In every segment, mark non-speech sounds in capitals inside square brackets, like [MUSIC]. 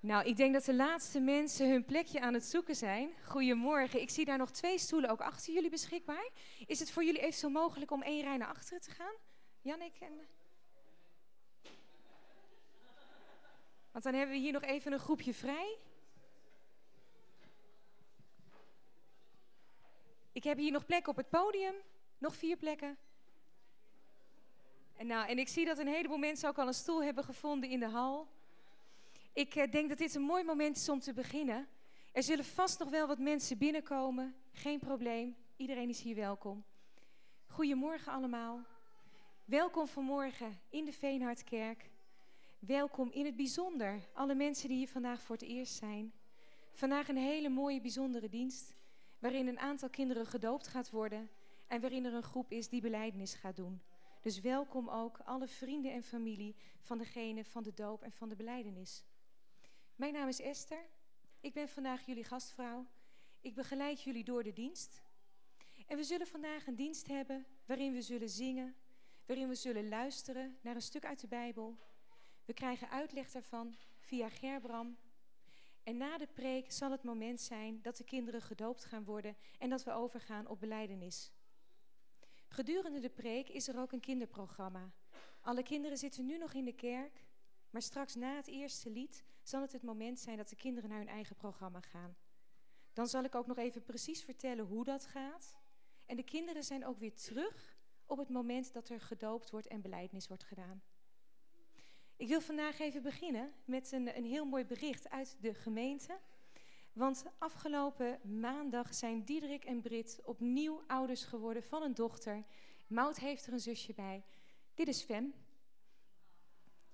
Nou, ik denk dat de laatste mensen hun plekje aan het zoeken zijn. Goedemorgen. Ik zie daar nog twee stoelen ook achter jullie beschikbaar. Is het voor jullie eventueel mogelijk om één rij naar achteren te gaan? Jannik en... Want dan hebben we hier nog even een groepje vrij. Ik heb hier nog plekken op het podium. Nog vier plekken. En, nou, en ik zie dat een heleboel mensen ook al een stoel hebben gevonden in de hal. Ik eh, denk dat dit een mooi moment is om te beginnen. Er zullen vast nog wel wat mensen binnenkomen. Geen probleem. Iedereen is hier welkom. Goedemorgen allemaal. Welkom vanmorgen in de Veenhardkerk. Welkom in het bijzonder alle mensen die hier vandaag voor het eerst zijn. Vandaag een hele mooie bijzondere dienst waarin een aantal kinderen gedoopt gaat worden en waarin er een groep is die belijdenis gaat doen. Dus welkom ook alle vrienden en familie van degene van de doop en van de beleidenis. Mijn naam is Esther. Ik ben vandaag jullie gastvrouw. Ik begeleid jullie door de dienst. En we zullen vandaag een dienst hebben waarin we zullen zingen, waarin we zullen luisteren naar een stuk uit de Bijbel. We krijgen uitleg daarvan via Gerbram. En na de preek zal het moment zijn dat de kinderen gedoopt gaan worden en dat we overgaan op beleidenis. Gedurende de preek is er ook een kinderprogramma. Alle kinderen zitten nu nog in de kerk, maar straks na het eerste lied zal het het moment zijn dat de kinderen naar hun eigen programma gaan. Dan zal ik ook nog even precies vertellen hoe dat gaat. En de kinderen zijn ook weer terug op het moment dat er gedoopt wordt en beleidnis wordt gedaan. Ik wil vandaag even beginnen met een, een heel mooi bericht uit de gemeente. Want afgelopen maandag zijn Diederik en Brit opnieuw ouders geworden van een dochter. Mout heeft er een zusje bij. Dit is Fem.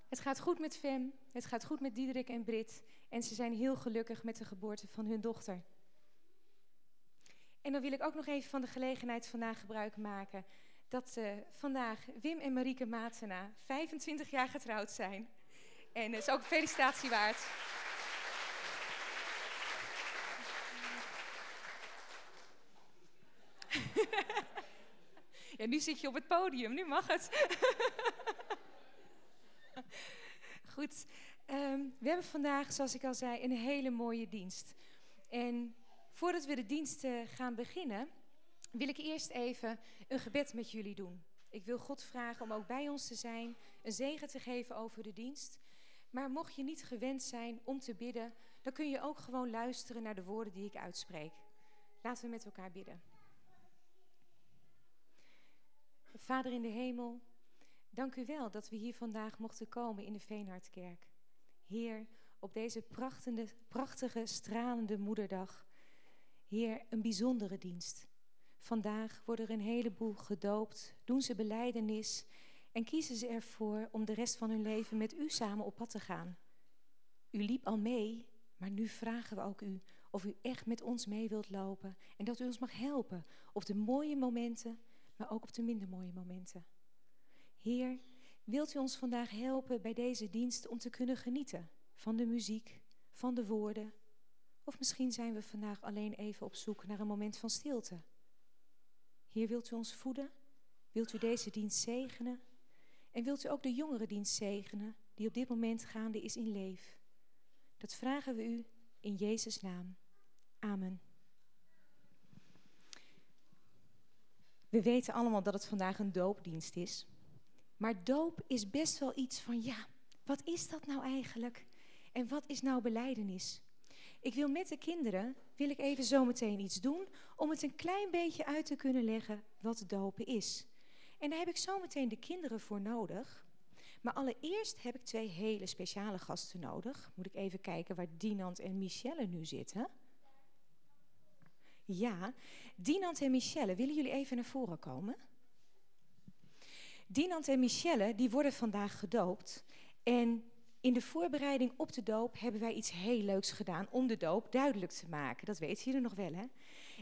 Het gaat goed met Fem, het gaat goed met Diederik en Brit. En ze zijn heel gelukkig met de geboorte van hun dochter. En dan wil ik ook nog even van de gelegenheid vandaag gebruik maken dat uh, vandaag Wim en Marieke Matena 25 jaar getrouwd zijn. En dat is ook een felicitatie waard. [LAUGHS] ja, nu zit je op het podium, nu mag het. [LAUGHS] [LAUGHS] Goed, um, we hebben vandaag, zoals ik al zei, een hele mooie dienst. En voordat we de dienst uh, gaan beginnen, wil ik eerst even een gebed met jullie doen. Ik wil God vragen om ook bij ons te zijn, een zegen te geven over de dienst. Maar mocht je niet gewend zijn om te bidden, dan kun je ook gewoon luisteren naar de woorden die ik uitspreek. Laten we met elkaar bidden. Vader in de hemel, dank u wel dat we hier vandaag mochten komen in de Veenhardkerk. Heer, op deze prachtige, prachtige, stralende moederdag. Heer, een bijzondere dienst. Vandaag worden er een heleboel gedoopt, doen ze beleidenis en kiezen ze ervoor om de rest van hun leven met u samen op pad te gaan. U liep al mee, maar nu vragen we ook u of u echt met ons mee wilt lopen en dat u ons mag helpen op de mooie momenten, maar ook op de minder mooie momenten. Heer, wilt u ons vandaag helpen bij deze dienst om te kunnen genieten van de muziek, van de woorden? Of misschien zijn we vandaag alleen even op zoek naar een moment van stilte. Heer, wilt u ons voeden? Wilt u deze dienst zegenen? En wilt u ook de jongere dienst zegenen, die op dit moment gaande is in leef? Dat vragen we u in Jezus' naam. Amen. We weten allemaal dat het vandaag een doopdienst is. Maar doop is best wel iets van, ja, wat is dat nou eigenlijk? En wat is nou beleidenis? Ik wil met de kinderen, wil ik even zometeen iets doen om het een klein beetje uit te kunnen leggen wat dopen is. En daar heb ik zometeen de kinderen voor nodig. Maar allereerst heb ik twee hele speciale gasten nodig. Moet ik even kijken waar Dinant en Michelle nu zitten. Ja, Dinant en Michelle, willen jullie even naar voren komen? Dinant en Michelle, die worden vandaag gedoopt. En in de voorbereiding op de doop hebben wij iets heel leuks gedaan om de doop duidelijk te maken. Dat weten jullie nog wel, hè?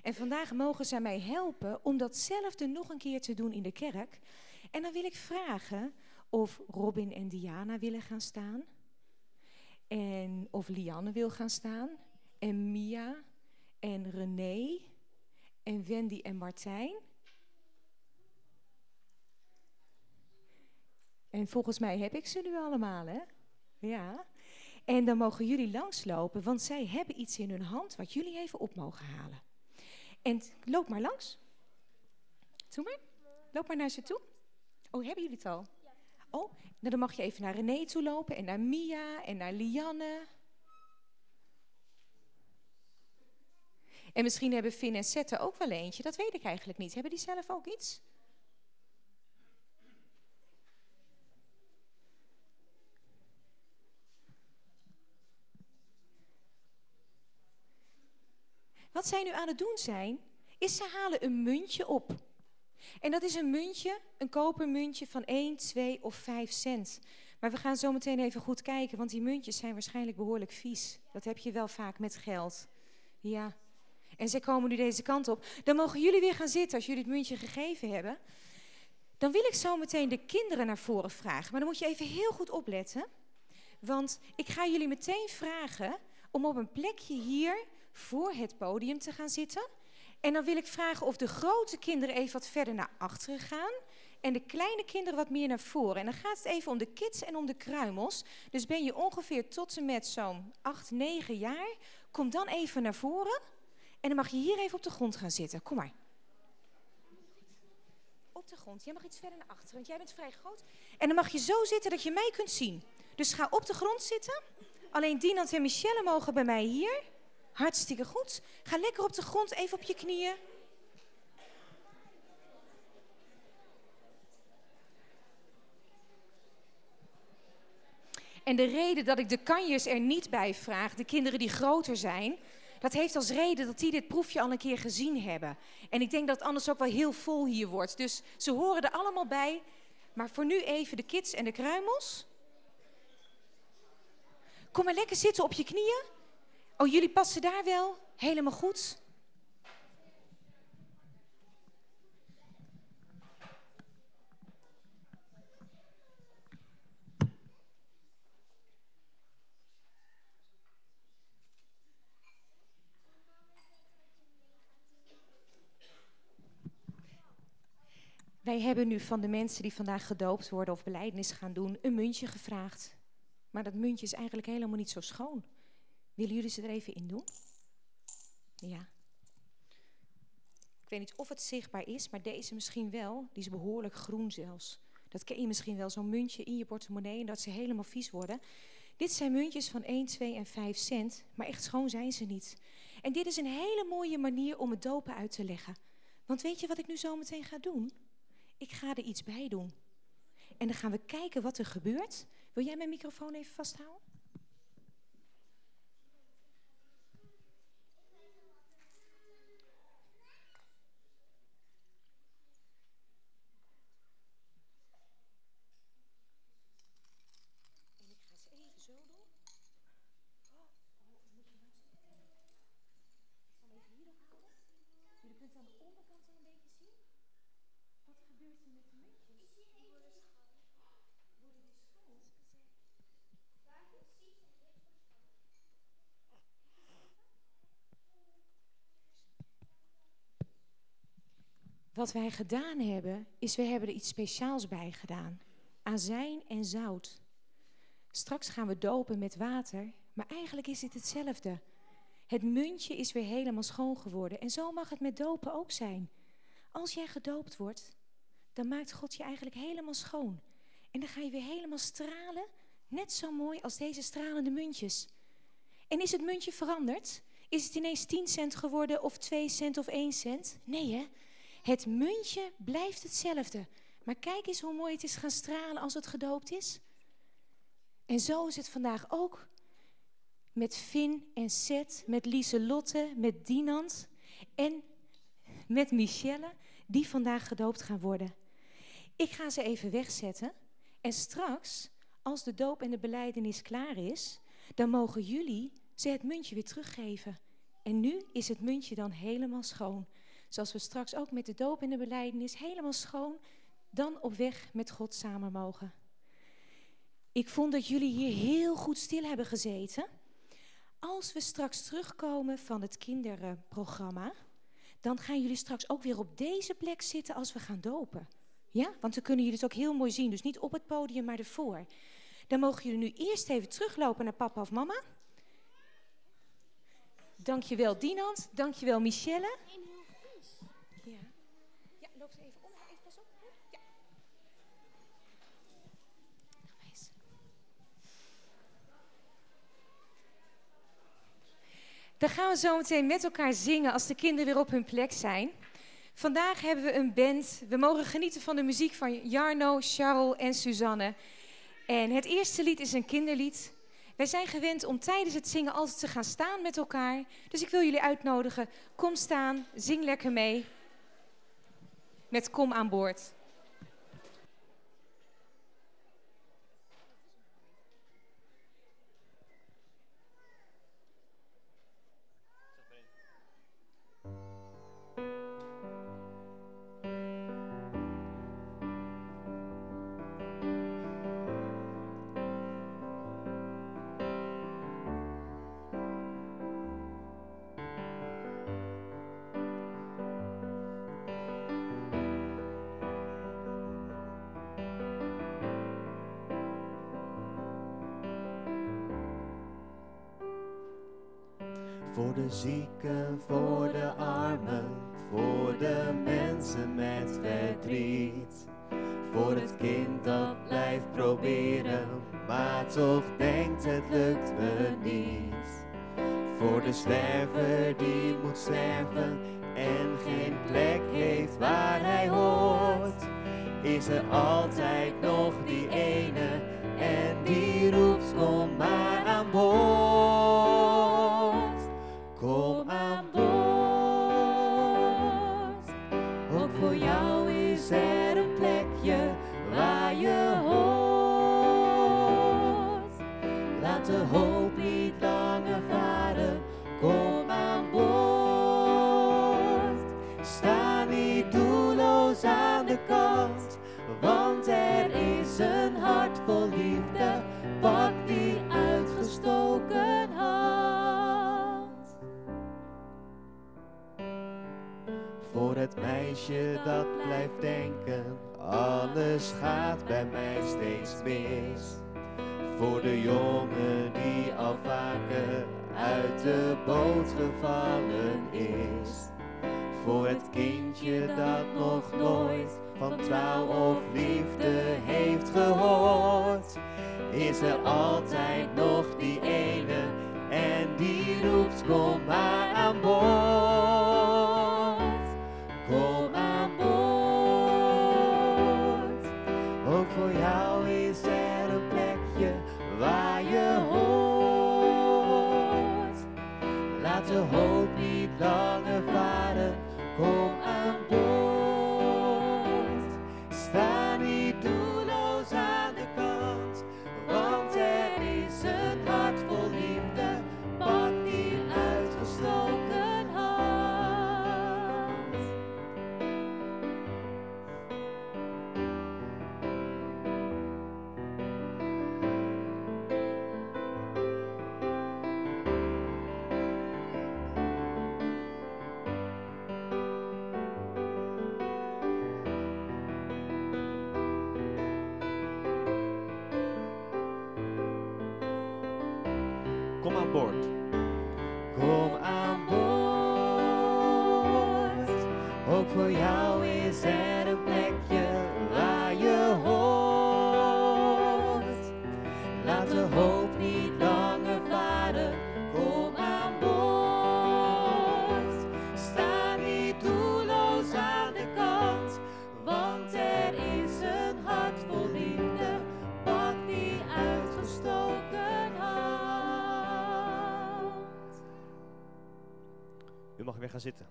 En vandaag mogen zij mij helpen om datzelfde nog een keer te doen in de kerk. En dan wil ik vragen of Robin en Diana willen gaan staan. En of Lianne wil gaan staan. En Mia. En René. En Wendy en Martijn. En volgens mij heb ik ze nu allemaal, hè? Ja. En dan mogen jullie langslopen, want zij hebben iets in hun hand wat jullie even op mogen halen. En loop maar langs. Doe maar. Loop maar naar ze toe. Oh, hebben jullie het al? Oh, nou dan mag je even naar René toe lopen en naar Mia en naar Lianne. En misschien hebben Finn en Sette ook wel eentje, dat weet ik eigenlijk niet. Hebben die zelf ook iets? Wat zij nu aan het doen zijn, is ze halen een muntje op. En dat is een muntje, een kopermuntje van 1, 2 of 5 cent. Maar we gaan zo meteen even goed kijken, want die muntjes zijn waarschijnlijk behoorlijk vies. Dat heb je wel vaak met geld. Ja. En zij komen nu deze kant op. Dan mogen jullie weer gaan zitten als jullie het muntje gegeven hebben. Dan wil ik zo meteen de kinderen naar voren vragen. Maar dan moet je even heel goed opletten. Want ik ga jullie meteen vragen om op een plekje hier voor het podium te gaan zitten. En dan wil ik vragen of de grote kinderen even wat verder naar achteren gaan. En de kleine kinderen wat meer naar voren. En dan gaat het even om de kids en om de kruimels. Dus ben je ongeveer tot en met zo'n 8, 9 jaar. Kom dan even naar voren. En dan mag je hier even op de grond gaan zitten. Kom maar. Op de grond. Jij mag iets verder naar achteren, want jij bent vrij groot. En dan mag je zo zitten dat je mij kunt zien. Dus ga op de grond zitten. Alleen Dinant en Michelle mogen bij mij hier. Hartstikke goed. Ga lekker op de grond, even op je knieën. En de reden dat ik de kanjers er niet bij vraag, de kinderen die groter zijn, dat heeft als reden dat die dit proefje al een keer gezien hebben. En ik denk dat het anders ook wel heel vol hier wordt. Dus ze horen er allemaal bij. Maar voor nu even de kids en de kruimels. Kom maar lekker zitten op je knieën. Oh, jullie passen daar wel helemaal goed? Wij hebben nu van de mensen die vandaag gedoopt worden of beleidnis gaan doen, een muntje gevraagd. Maar dat muntje is eigenlijk helemaal niet zo schoon. Willen jullie ze er even in doen? Ja. Ik weet niet of het zichtbaar is, maar deze misschien wel. Die is behoorlijk groen zelfs. Dat ken je misschien wel, zo'n muntje in je portemonnee en dat ze helemaal vies worden. Dit zijn muntjes van 1, 2 en 5 cent, maar echt schoon zijn ze niet. En dit is een hele mooie manier om het dopen uit te leggen. Want weet je wat ik nu zo meteen ga doen? Ik ga er iets bij doen. En dan gaan we kijken wat er gebeurt. Wil jij mijn microfoon even vasthouden? Wat wij gedaan hebben, is we hebben er iets speciaals bij gedaan. Azijn en zout. Straks gaan we dopen met water, maar eigenlijk is het hetzelfde. Het muntje is weer helemaal schoon geworden. En zo mag het met dopen ook zijn. Als jij gedoopt wordt, dan maakt God je eigenlijk helemaal schoon. En dan ga je weer helemaal stralen, net zo mooi als deze stralende muntjes. En is het muntje veranderd? Is het ineens 10 cent geworden of 2 cent of 1 cent? Nee hè? Het muntje blijft hetzelfde. Maar kijk eens hoe mooi het is gaan stralen als het gedoopt is. En zo is het vandaag ook met Finn en Seth, met Lieselotte, met Dinant en met Michelle, die vandaag gedoopt gaan worden. Ik ga ze even wegzetten en straks, als de doop en de beleidenis klaar is, dan mogen jullie ze het muntje weer teruggeven. En nu is het muntje dan helemaal schoon. Zoals we straks ook met de doop en de beleidenis helemaal schoon, dan op weg met God samen mogen. Ik vond dat jullie hier heel goed stil hebben gezeten. Als we straks terugkomen van het kinderprogramma, dan gaan jullie straks ook weer op deze plek zitten als we gaan dopen. Ja, want dan kunnen jullie het ook heel mooi zien. Dus niet op het podium, maar ervoor. Dan mogen jullie nu eerst even teruglopen naar papa of mama. Dankjewel Dinant, dankjewel Michelle. Ja. Ja, loop ze even om. Even pas op. Ja. Dan gaan we zo meteen met elkaar zingen als de kinderen weer op hun plek zijn. Vandaag hebben we een band. We mogen genieten van de muziek van Jarno, Charles en Suzanne. En het eerste lied is een kinderlied. Wij zijn gewend om tijdens het zingen altijd te gaan staan met elkaar. Dus ik wil jullie uitnodigen. Kom staan, zing lekker mee. Met Kom aan boord. De zieken, voor de armen, voor de mensen met verdriet. Voor het kind dat blijft proberen, maar toch denkt het lukt me niet. Voor de zwerver die moet sterven en geen plek heeft waar hij hoort. Is er altijd nog die ene meisje dat blijft denken, alles gaat bij mij steeds mis. Voor de jongen die al vaker uit de boot gevallen is. Voor het kindje dat nog nooit van trouw of liefde heeft gehoord. Is er altijd nog die ene en die roept kom maar aan boord. U mag weer gaan zitten.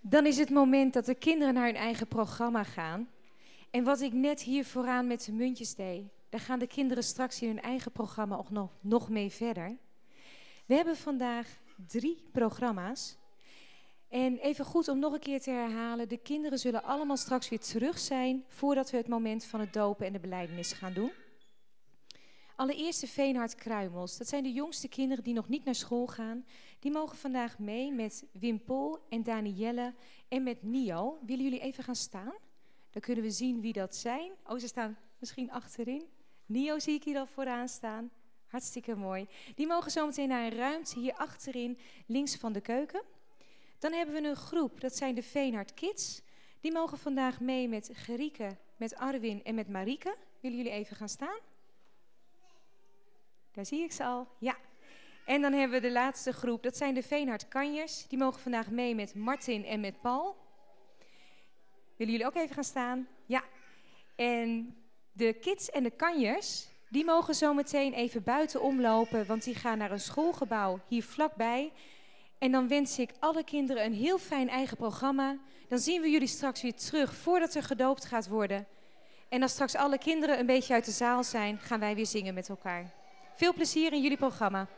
Dan is het moment dat de kinderen naar hun eigen programma gaan. En wat ik net hier vooraan met de muntjes deed, daar gaan de kinderen straks in hun eigen programma nog, nog mee verder. We hebben vandaag drie programma's. En even goed om nog een keer te herhalen, de kinderen zullen allemaal straks weer terug zijn voordat we het moment van het dopen en de beleidenis gaan doen. Allereerst de Veenhard Kruimels. Dat zijn de jongste kinderen die nog niet naar school gaan. Die mogen vandaag mee met Wim Pol en Danielle en met Nio. Willen jullie even gaan staan? Dan kunnen we zien wie dat zijn. Oh, ze staan misschien achterin. Nio zie ik hier al vooraan staan. Hartstikke mooi. Die mogen zometeen naar een ruimte hier achterin, links van de keuken. Dan hebben we een groep, dat zijn de Veenhard Kids. Die mogen vandaag mee met Gerike, met Arwin en met Marieke. Willen jullie even gaan staan? Daar zie ik ze al. Ja. En dan hebben we de laatste groep, dat zijn de Veenhard Kanjers. Die mogen vandaag mee met Martin en met Paul. Willen jullie ook even gaan staan? Ja. En de kids en de kanjers, die mogen zo meteen even buiten omlopen, want die gaan naar een schoolgebouw hier vlakbij. En dan wens ik alle kinderen een heel fijn eigen programma. Dan zien we jullie straks weer terug voordat er gedoopt gaat worden. En als straks alle kinderen een beetje uit de zaal zijn, gaan wij weer zingen met elkaar. Veel plezier in jullie programma.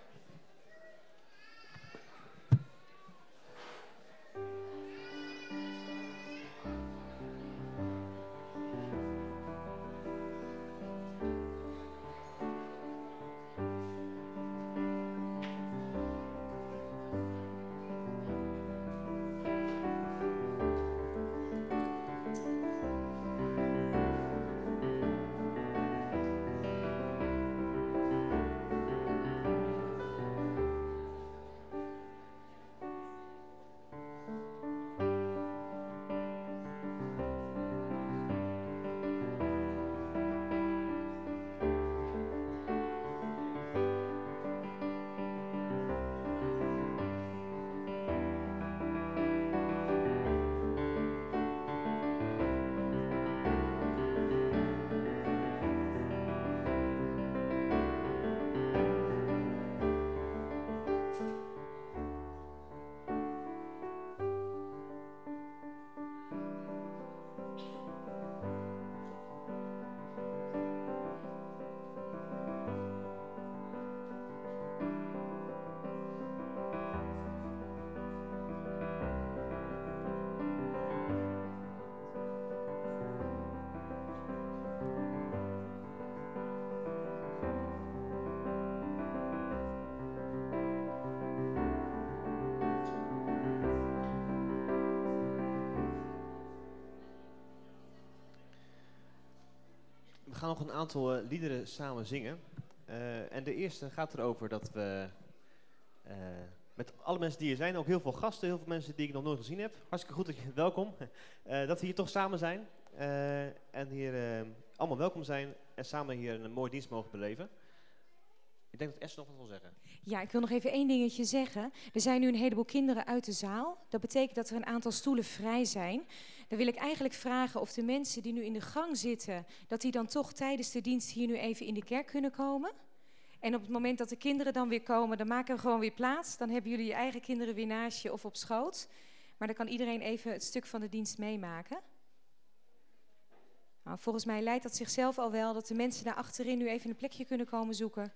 Nog een aantal eh, liederen samen zingen. Eh, en de eerste gaat erover dat we eh, met alle mensen die hier zijn, ook heel veel gasten, heel veel mensen die ik nog nooit gezien heb. Hartstikke goed dat je welkom. [LAUGHS] dat we hier toch samen zijn en hier allemaal welkom zijn en samen hier een mooie dienst mogen beleven. Ik denk dat Esther nog wat wil zeggen. Ja, ik wil nog even één dingetje zeggen. Er zijn nu een heleboel kinderen uit de zaal. Dat betekent dat er een aantal stoelen vrij zijn. Dan wil ik eigenlijk vragen of de mensen die nu in de gang zitten, dat die dan toch tijdens de dienst hier nu even in de kerk kunnen komen. En op het moment dat de kinderen dan weer komen, dan maken we gewoon weer plaats. Dan hebben jullie je eigen kinderen weer naast je of op schoot. Maar dan kan iedereen even het stuk van de dienst meemaken. Nou, volgens mij leidt dat zichzelf al wel dat de mensen daar achterin nu even een plekje kunnen komen zoeken.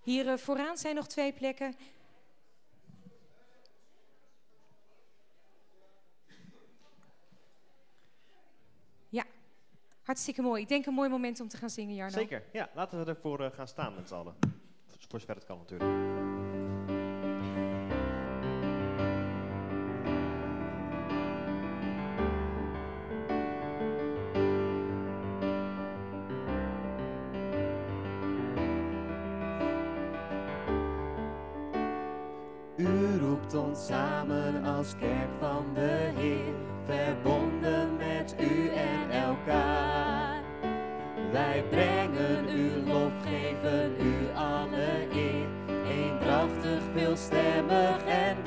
Hier uh, vooraan zijn nog twee plekken. Ja, hartstikke mooi. Ik denk een mooi moment om te gaan zingen, Jarno. Zeker, ja. Laten we ervoor uh, gaan staan met z'n allen. Voor zover het kan natuurlijk. U roept ons samen als kerk van de Heer, verbonden u en elkaar. Wij brengen u lof, geven u alle eer, eendrachtig, veelstemmig en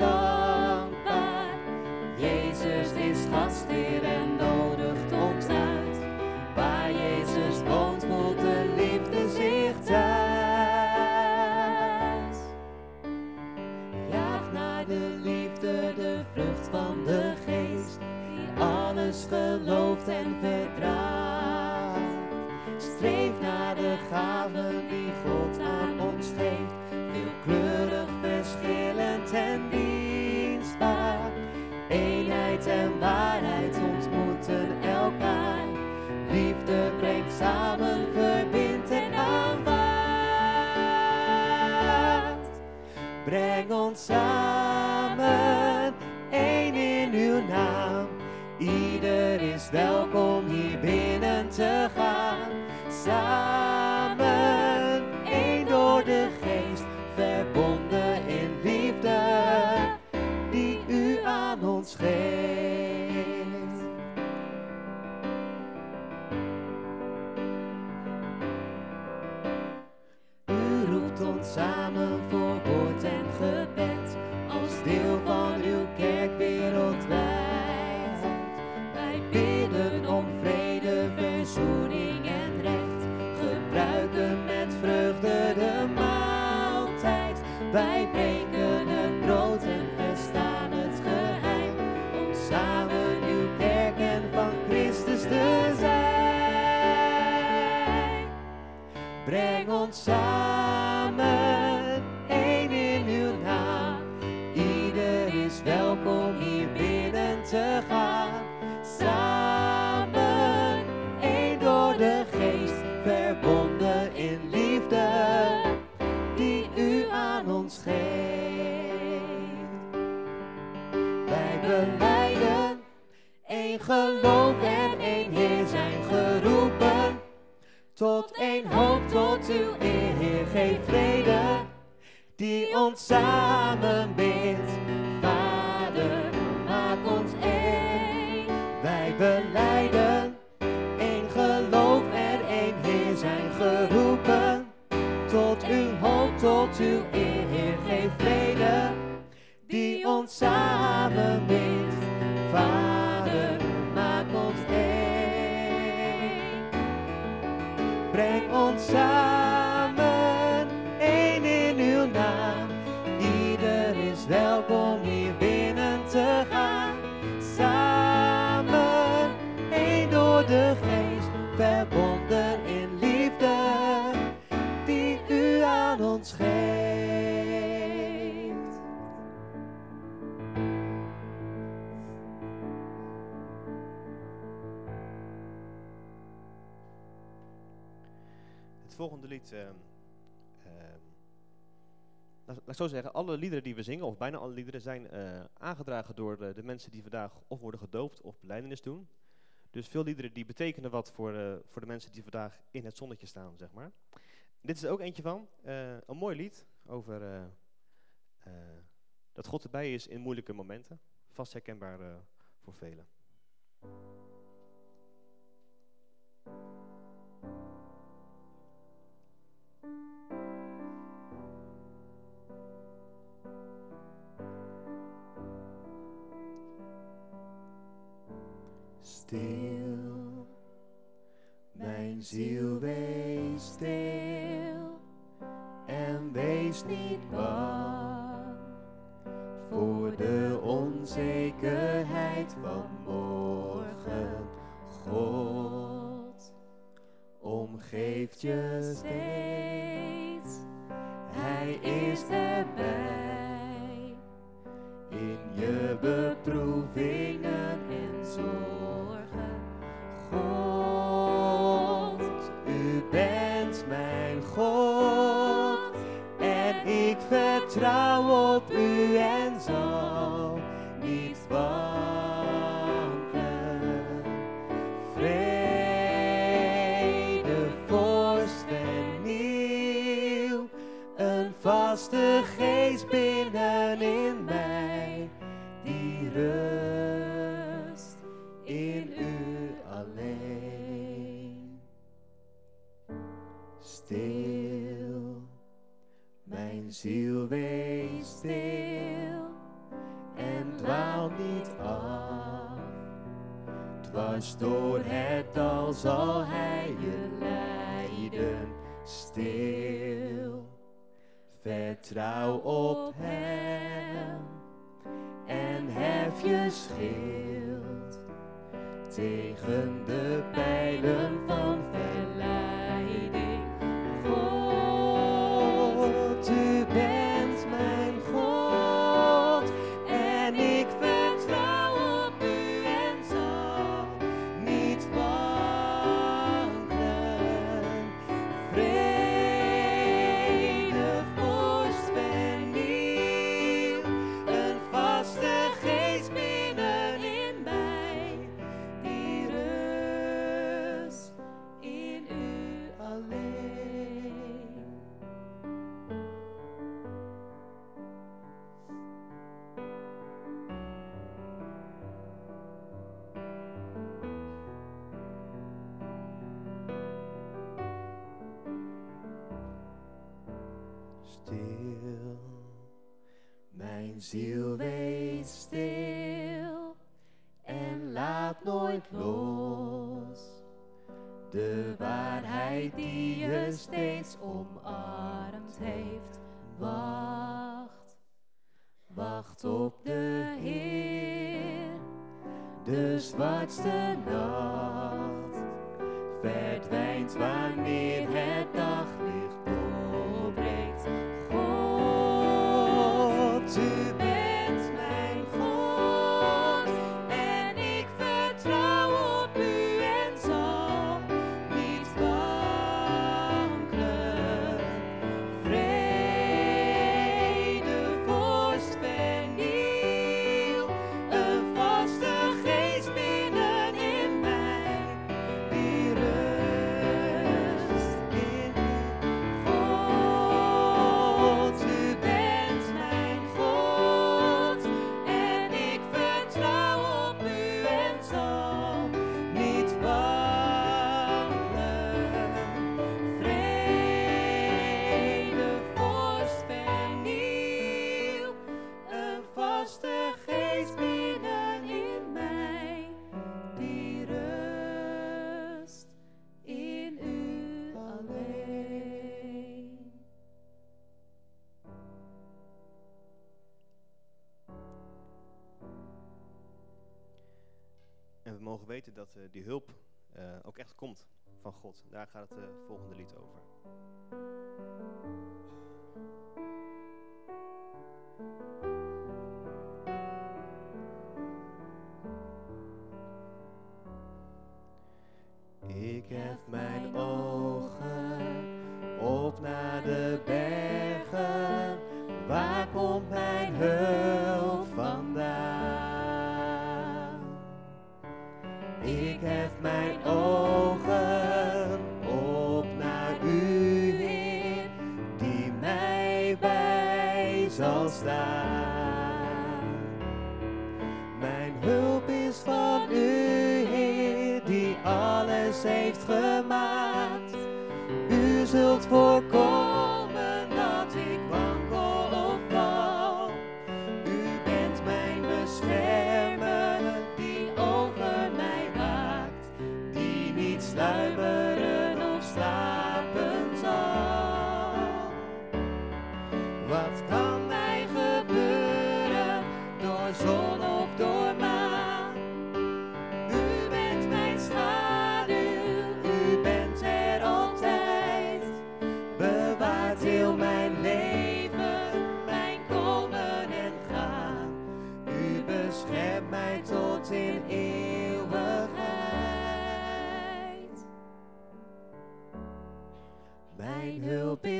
Breng ons samen, één in uw naam. Ieder is welkom hier binnen te gaan. Samen, één door de geest, verbonden in liefde, die u aan ons geeft. U roept ons samen als deel van uw kerk wereldwijd. Wij bidden om vrede, verzoening en recht, gebruiken met vreugde de maaltijd. Wij breken het brood en verstaan het geheim, om samen uw kerk en van Christus te zijn. Breng ons samen, Één geloof en één Heer zijn geroepen. Tot één hoop, tot uw eer, Heer, geef vrede, die ons samenbindt. Vader, ik zo zeggen, alle liederen die we zingen, of bijna alle liederen, zijn eh, aangedragen door de, de mensen die vandaag of worden gedoopt of beleidenis doen. Dus veel liederen die betekenen wat voor, eh, voor de mensen die vandaag in het zonnetje staan, zeg maar. Dit is er ook eentje van, eh, een mooi lied over eh, eh, dat God erbij is in moeilijke momenten. Vast herkenbaar eh, voor velen. Stil, mijn ziel wees stil en wees niet bang voor de onzekerheid van morgen. God omgeeft je steeds, Hij is erbij in je beproevingen en zorgen. God. En ik vertrouw op u en zal ziel wees stil en dwaal niet af. Dwars door het dal zal hij je leiden, stil. Vertrouw op hem en hef je schild tegen de pijlen van Ziel, wees stil en laat nooit los. De waarheid die je steeds omarmd heeft, wacht. Wacht op de Heer, de zwartste nacht. Eh, die hulp eh, ook echt komt van God. Daar gaat het eh, volgende lied over. Ik heb mijn ogen.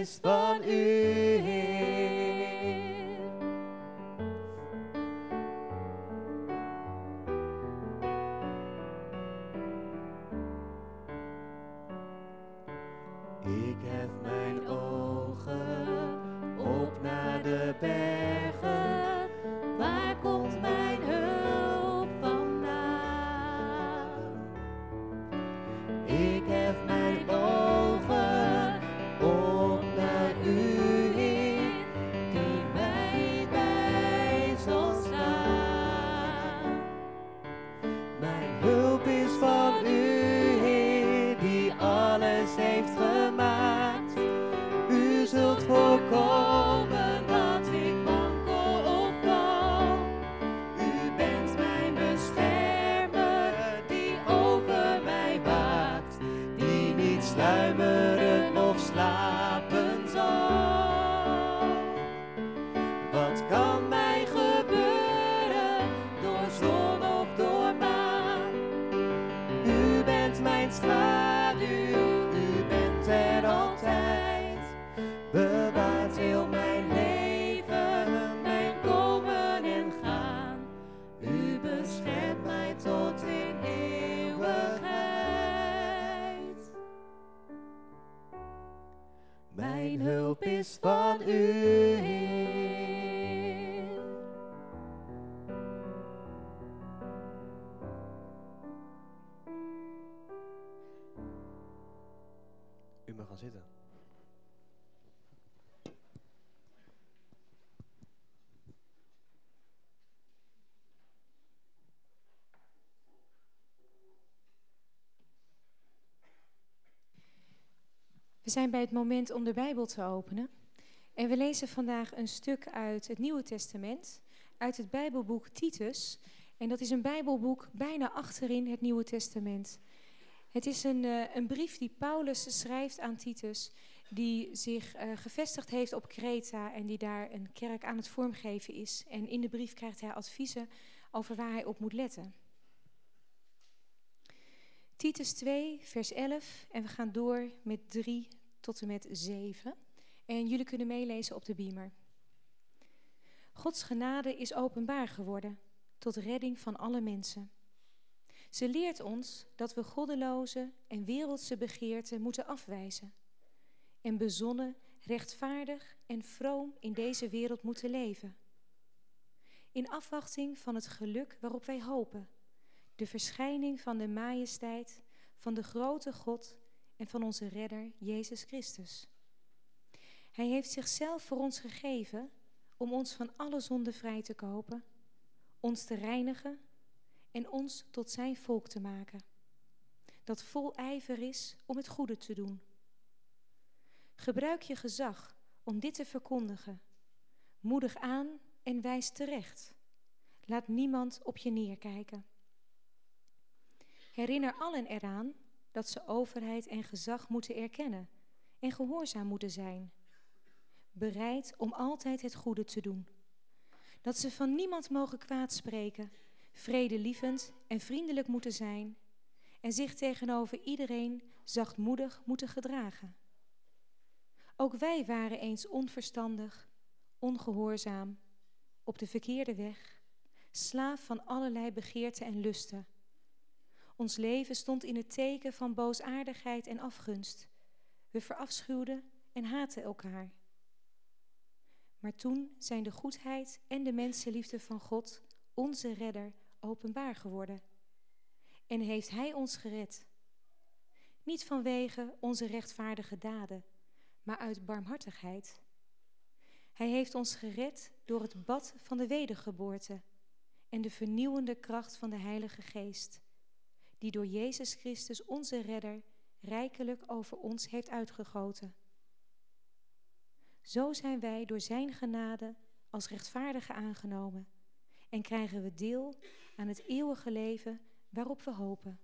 is van u, zijn bij het moment om de Bijbel te openen. En we lezen vandaag een stuk uit het Nieuwe Testament, uit het Bijbelboek Titus. En dat is een Bijbelboek bijna achterin het Nieuwe Testament. Het is een, uh, een brief die Paulus schrijft aan Titus, die zich uh, gevestigd heeft op Kreta en die daar een kerk aan het vormgeven is. En in de brief krijgt hij adviezen over waar hij op moet letten. Titus 2, vers 11 en we gaan door met 3 tot en met 7. En jullie kunnen meelezen op de beamer. Gods genade is openbaar geworden tot redding van alle mensen. Ze leert ons dat we goddeloze en wereldse begeerten moeten afwijzen en bezonnen, rechtvaardig en vroom in deze wereld moeten leven. In afwachting van het geluk waarop wij hopen, de verschijning van de majesteit van de grote God en van onze Redder Jezus Christus. Hij heeft zichzelf voor ons gegeven om ons van alle zonde vrij te kopen, ons te reinigen en ons tot zijn volk te maken, dat vol ijver is om het goede te doen. Gebruik je gezag om dit te verkondigen. Moedig aan en wijs terecht. Laat niemand op je neerkijken. Herinner allen eraan dat ze overheid en gezag moeten erkennen en gehoorzaam moeten zijn. Bereid om altijd het goede te doen. Dat ze van niemand mogen kwaadspreken, vredelievend en vriendelijk moeten zijn en zich tegenover iedereen zachtmoedig moeten gedragen. Ook wij waren eens onverstandig, ongehoorzaam, op de verkeerde weg, slaaf van allerlei begeerten en lusten. Ons leven stond in het teken van boosaardigheid en afgunst. We verafschuwden en haatten elkaar. Maar toen zijn de goedheid en de mensenliefde van God, onze redder, openbaar geworden. En heeft Hij ons gered. Niet vanwege onze rechtvaardige daden, maar uit barmhartigheid. Hij heeft ons gered door het bad van de wedergeboorte en de vernieuwende kracht van de Heilige Geest, die door Jezus Christus, onze Redder, rijkelijk over ons heeft uitgegoten. Zo zijn wij door Zijn genade als rechtvaardigen aangenomen en krijgen we deel aan het eeuwige leven waarop we hopen.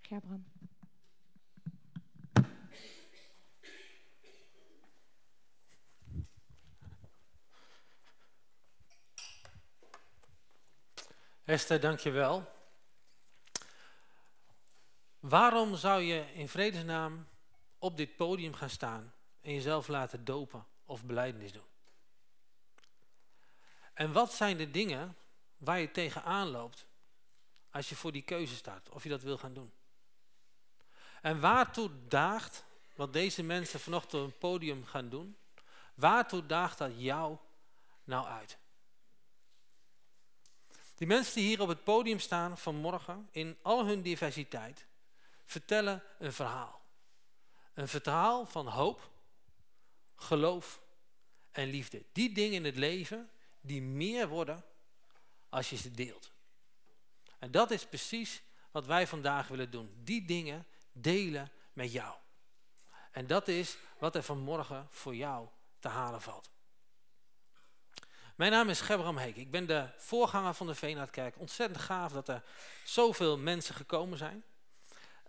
Gerbram. Esther, dank je wel. Waarom zou je in vredesnaam op dit podium gaan staan en jezelf laten dopen of beleidenis doen? En wat zijn de dingen waar je tegenaan loopt als je voor die keuze staat, of je dat wil gaan doen? En waartoe daagt wat deze mensen vanochtend op een podium gaan doen, waartoe daagt dat jou nou uit? Die mensen die hier op het podium staan vanmorgen, in al hun diversiteit, vertellen een verhaal. Een verhaal van hoop, geloof en liefde. Die dingen in het leven die meer worden als je ze deelt. En dat is precies wat wij vandaag willen doen. Die dingen delen met jou. En dat is wat er vanmorgen voor jou te halen valt. Mijn naam is Gebram Heek. Ik ben de voorganger van de Veenhaardkerk. Ontzettend gaaf dat er zoveel mensen gekomen zijn.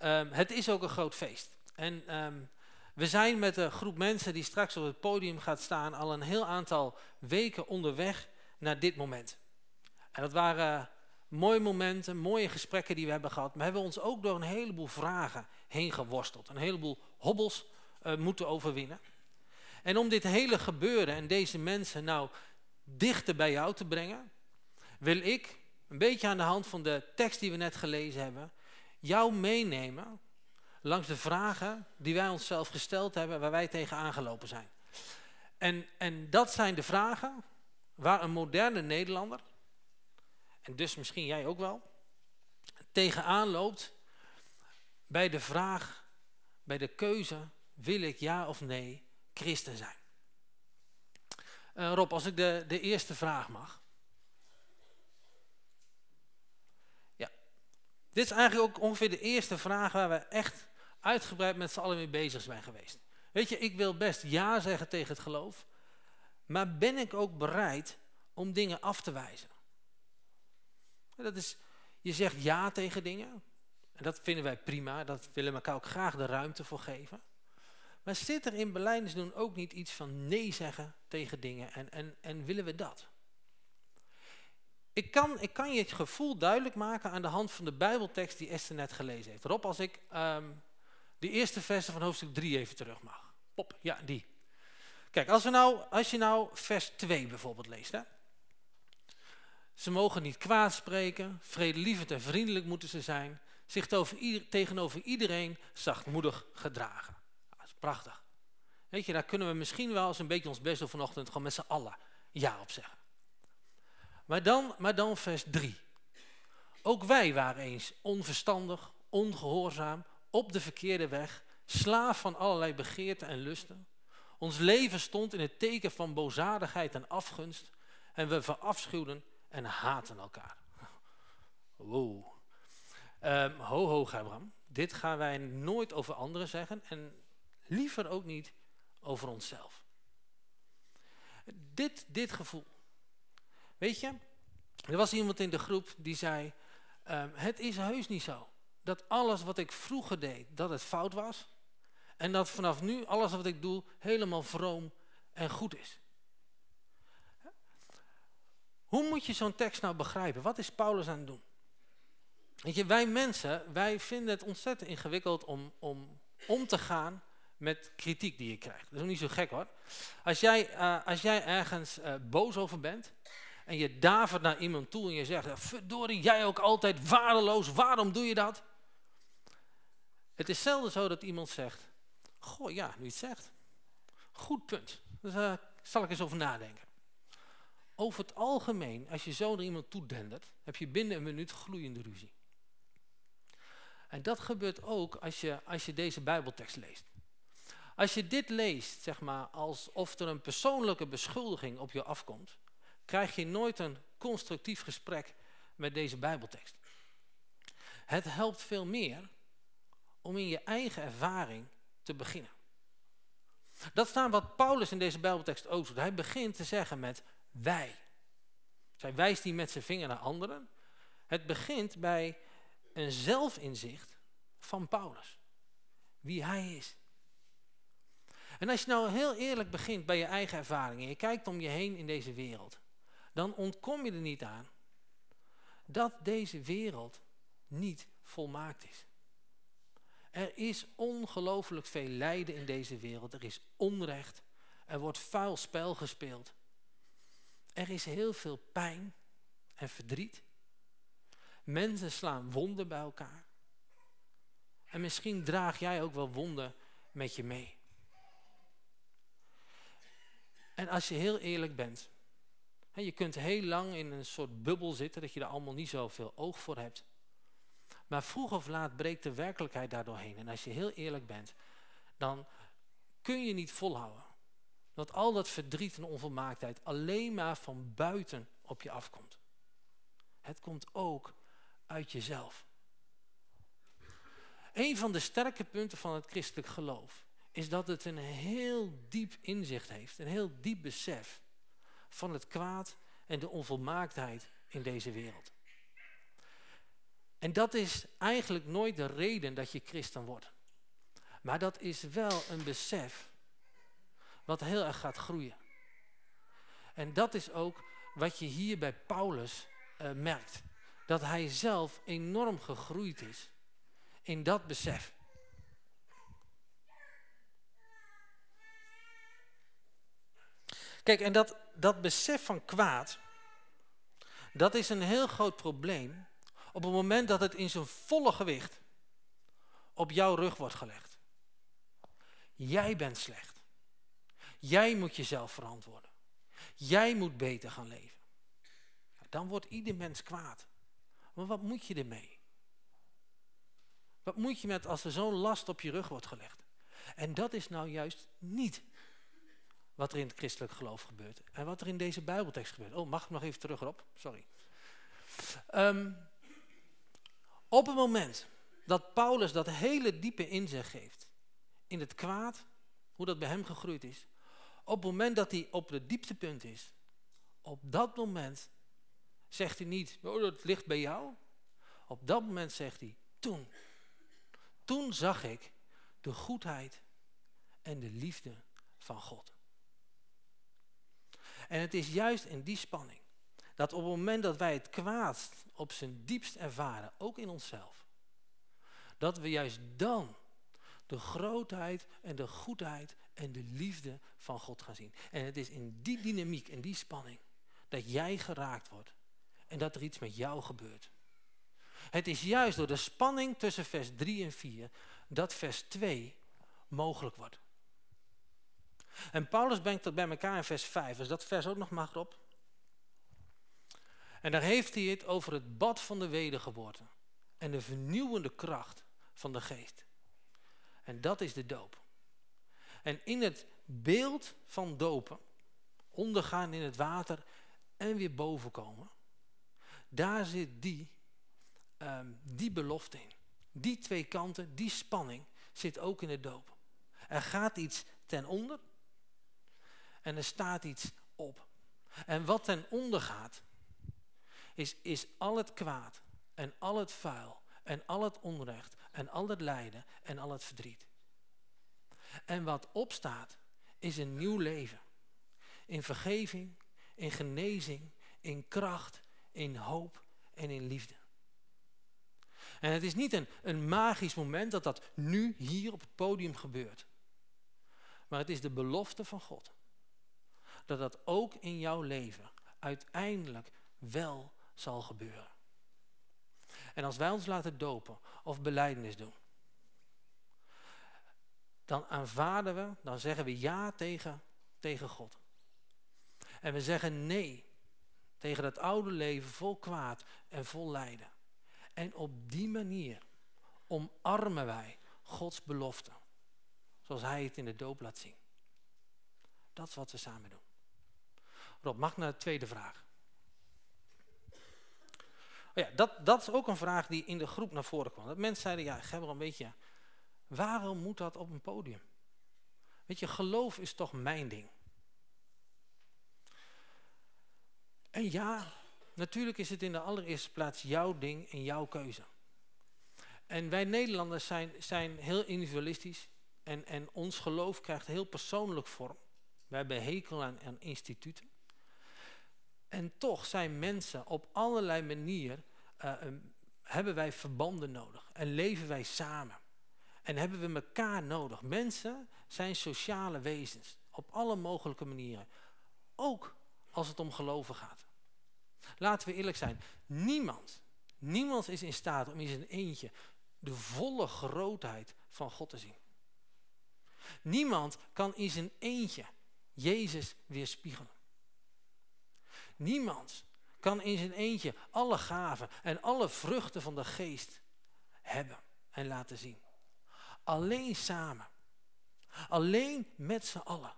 Um, het is ook een groot feest. En um, we zijn met een groep mensen die straks op het podium gaat staan... al een heel aantal weken onderweg naar dit moment. En dat waren mooie momenten, mooie gesprekken die we hebben gehad. Maar hebben we ons ook door een heleboel vragen heen geworsteld. Een heleboel hobbels uh, moeten overwinnen. En om dit hele gebeuren en deze mensen nou dichter bij jou te brengen, wil ik, een beetje aan de hand van de tekst die we net gelezen hebben, jou meenemen langs de vragen die wij onszelf gesteld hebben, waar wij tegen aangelopen zijn. En, en dat zijn de vragen waar een moderne Nederlander, en dus misschien jij ook wel, tegenaan loopt bij de vraag, bij de keuze, wil ik ja of nee christen zijn? Uh, Rob, als ik de, de eerste vraag mag. Dit is eigenlijk ook ongeveer de eerste vraag waar we echt uitgebreid met z'n allen mee bezig zijn geweest. Weet je, ik wil best ja zeggen tegen het geloof, maar ben ik ook bereid om dingen af te wijzen? Dat is, je zegt ja tegen dingen, en dat vinden wij prima, dat willen we elkaar ook graag de ruimte voor geven. Maar zit er in beleidens doen ook niet iets van nee zeggen tegen dingen en, en, en willen we dat? Ik kan, ik kan je het gevoel duidelijk maken aan de hand van de Bijbeltekst die Esther net gelezen heeft. Rob, als ik um, de eerste versen van hoofdstuk 3 even terug mag. Pop, ja, die. Kijk, als, we nou, als je nou vers 2 bijvoorbeeld leest. Hè? Ze mogen niet kwaad spreken, vredelievend en vriendelijk moeten ze zijn, zich tegenover iedereen zachtmoedig gedragen. Dat is prachtig. Weet je, daar kunnen we misschien wel eens een beetje ons best doen vanochtend gewoon met z'n allen ja op zeggen. Maar dan, maar dan vers 3. Ook wij waren eens onverstandig, ongehoorzaam, op de verkeerde weg, slaaf van allerlei begeerten en lusten. Ons leven stond in het teken van bozadigheid en afgunst en we verafschuwden en haten elkaar. Wow. Um, ho, ho, Abraham. Dit gaan wij nooit over anderen zeggen en liever ook niet over onszelf. Dit, dit gevoel. Weet je, er was iemand in de groep die zei, um, het is heus niet zo dat alles wat ik vroeger deed, dat het fout was. En dat vanaf nu alles wat ik doe helemaal vroom en goed is. Hoe moet je zo'n tekst nou begrijpen? Wat is Paulus aan het doen? Weet je, wij mensen, wij vinden het ontzettend ingewikkeld om, om om te gaan met kritiek die je krijgt. Dat is ook niet zo gek hoor. Als jij, uh, als jij ergens uh, boos over bent en je davert naar iemand toe en je zegt, verdorie, jij ook altijd waardeloos, waarom doe je dat? Het is zelden zo dat iemand zegt, goh ja, nu het zegt. Goed punt, daar dus, uh, zal ik eens over nadenken. Over het algemeen, als je zo naar iemand toe dendert, heb je binnen een minuut gloeiende ruzie. En dat gebeurt ook als je, als je deze bijbeltekst leest. Als je dit leest, zeg maar, alsof er een persoonlijke beschuldiging op je afkomt, krijg je nooit een constructief gesprek met deze bijbeltekst. Het helpt veel meer om in je eigen ervaring te beginnen. Dat staat wat Paulus in deze bijbeltekst ook doet. Hij begint te zeggen met wij. Zij wijst niet met zijn vinger naar anderen. Het begint bij een zelfinzicht van Paulus. Wie hij is. En als je nou heel eerlijk begint bij je eigen ervaring en je kijkt om je heen in deze wereld, dan ontkom je er niet aan dat deze wereld niet volmaakt is. Er is ongelooflijk veel lijden in deze wereld. Er is onrecht. Er wordt vuil spel gespeeld. Er is heel veel pijn en verdriet. Mensen slaan wonden bij elkaar. En misschien draag jij ook wel wonden met je mee. En als je heel eerlijk bent, je kunt heel lang in een soort bubbel zitten dat je er allemaal niet zoveel oog voor hebt. Maar vroeg of laat breekt de werkelijkheid daardoorheen. En als je heel eerlijk bent, dan kun je niet volhouden. Dat al dat verdriet en onvolmaaktheid alleen maar van buiten op je afkomt. Het komt ook uit jezelf. Een van de sterke punten van het christelijk geloof is dat het een heel diep inzicht heeft, een heel diep besef van het kwaad en de onvolmaaktheid in deze wereld. En dat is eigenlijk nooit de reden dat je christen wordt. Maar dat is wel een besef wat heel erg gaat groeien. En dat is ook wat je hier bij Paulus uh, merkt. Dat hij zelf enorm gegroeid is in dat besef. Kijk, en dat, dat besef van kwaad, dat is een heel groot probleem op het moment dat het in zijn volle gewicht op jouw rug wordt gelegd. Jij bent slecht. Jij moet jezelf verantwoorden. Jij moet beter gaan leven. Dan wordt ieder mens kwaad. Maar wat moet je ermee? Wat moet je met als er zo'n last op je rug wordt gelegd? En dat is nou juist niet wat er in het christelijk geloof gebeurt. En wat er in deze bijbeltekst gebeurt. Oh, mag ik nog even terug op? Sorry. Um, op het moment dat Paulus dat hele diepe inzicht geeft in het kwaad, hoe dat bij hem gegroeid is. Op het moment dat hij op het dieptepunt is, op dat moment zegt hij niet, oh dat ligt bij jou. Op dat moment zegt hij, toen, toen zag ik de goedheid en de liefde van God. En het is juist in die spanning dat op het moment dat wij het kwaad op zijn diepst ervaren, ook in onszelf, dat we juist dan de grootheid en de goedheid en de liefde van God gaan zien. En het is in die dynamiek, in die spanning, dat jij geraakt wordt en dat er iets met jou gebeurt. Het is juist door de spanning tussen vers 3 en 4 dat vers 2 mogelijk wordt. En Paulus brengt dat bij elkaar in vers 5. Dus dat vers ook nog maar op. En daar heeft hij het over het bad van de wedergeboorte. En de vernieuwende kracht van de geest. En dat is de doop. En in het beeld van dopen, ondergaan in het water en weer bovenkomen, daar zit die, ehm, die belofte in. Die twee kanten, die spanning zit ook in de doop. Er gaat iets ten onder en er staat iets op. En wat ten onder gaat, is, is al het kwaad en al het vuil en al het onrecht en al het lijden en al het verdriet. En wat opstaat, is een nieuw leven. In vergeving, in genezing, in kracht, in hoop en in liefde. En het is niet een, een magisch moment dat dat nu hier op het podium gebeurt. Maar het is de belofte van God. Dat dat ook in jouw leven uiteindelijk wel zal gebeuren. En als wij ons laten dopen of beleidenis doen, dan aanvaarden we, dan zeggen we ja tegen, tegen God. En we zeggen nee tegen dat oude leven vol kwaad en vol lijden. En op die manier omarmen wij Gods belofte. Zoals hij het in de doop laat zien. Dat is wat we samen doen. Rob, mag naar de tweede vraag. Oh ja, dat, dat is ook een vraag die in de groep naar voren kwam. Dat mensen zeiden, ja, Gebber, een beetje, waarom moet dat op een podium? Weet je, geloof is toch mijn ding. En ja, natuurlijk is het in de allereerste plaats jouw ding en jouw keuze. En wij Nederlanders zijn, zijn heel individualistisch en, en ons geloof krijgt heel persoonlijk vorm. Wij hebben hekel aan, aan instituten. En toch zijn mensen op allerlei manieren, uh, hebben wij verbanden nodig en leven wij samen. En hebben we elkaar nodig. Mensen zijn sociale wezens op alle mogelijke manieren. Ook als het om geloven gaat. Laten we eerlijk zijn, niemand, niemand is in staat om in zijn eentje de volle grootheid van God te zien. Niemand kan in zijn eentje Jezus weerspiegelen. Niemand kan in zijn eentje alle gaven en alle vruchten van de geest hebben en laten zien. Alleen samen, alleen met z'n allen,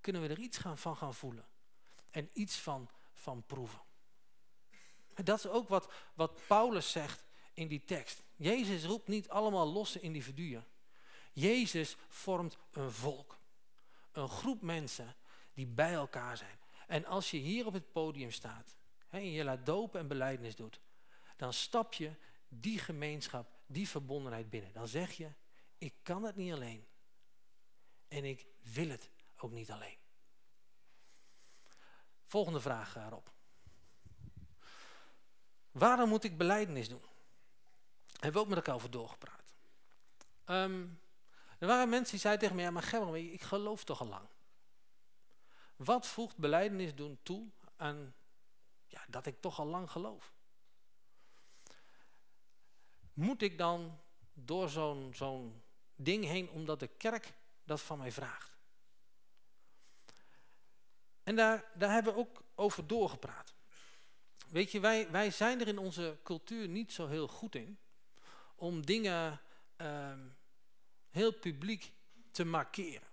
kunnen we er iets gaan van gaan voelen en iets van, van proeven. En dat is ook wat, wat Paulus zegt in die tekst. Jezus roept niet allemaal losse individuen. Jezus vormt een volk. Een groep mensen die bij elkaar zijn. En als je hier op het podium staat en je laat dopen en beleidnis doet, dan stap je die gemeenschap, die verbondenheid binnen. Dan zeg je, ik kan het niet alleen. En ik wil het ook niet alleen. Volgende vraag, daarop. Waarom moet ik beleidenis doen? Hebben we ook met elkaar over doorgepraat. Ehm, er waren mensen die zeiden tegen me, ja maar Gerber, ik geloof toch al lang. Wat voegt beleidenis doen toe aan ja, dat ik toch al lang geloof? Moet ik dan door zo'n zo'n ding heen omdat de kerk dat van mij vraagt? En daar, daar hebben we ook over doorgepraat. Weet je, wij, wij zijn er in onze cultuur niet zo heel goed in om dingen ehm, heel publiek te markeren.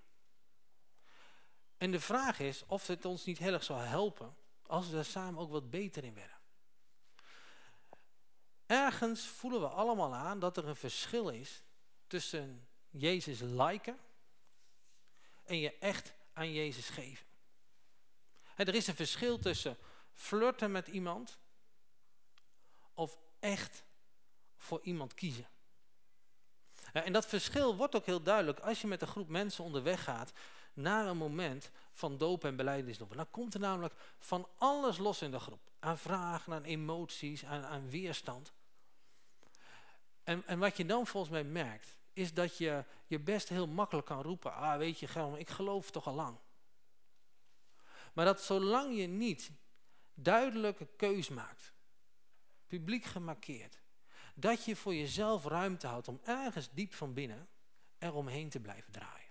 En de vraag is of het ons niet heel erg zou helpen als we daar samen ook wat beter in werden. ergens voelen we allemaal aan dat er een verschil is tussen Jezus liken en je echt aan Jezus geven. er is een verschil tussen flirten met iemand of echt voor iemand kiezen. En dat verschil wordt ook heel duidelijk als je met een groep mensen onderweg gaat naar een moment van doop en beleidingsdoop. Dan komt er namelijk van alles los in de groep. Aan vragen, aan emoties, aan, aan weerstand. En, en wat je dan volgens mij merkt, is dat je je best heel makkelijk kan roepen, ah weet je ik geloof toch al lang. Maar dat zolang je niet duidelijke keus maakt, publiek gemarkeerd, dat je voor jezelf ruimte houdt om ergens diep van binnen eromheen te blijven draaien.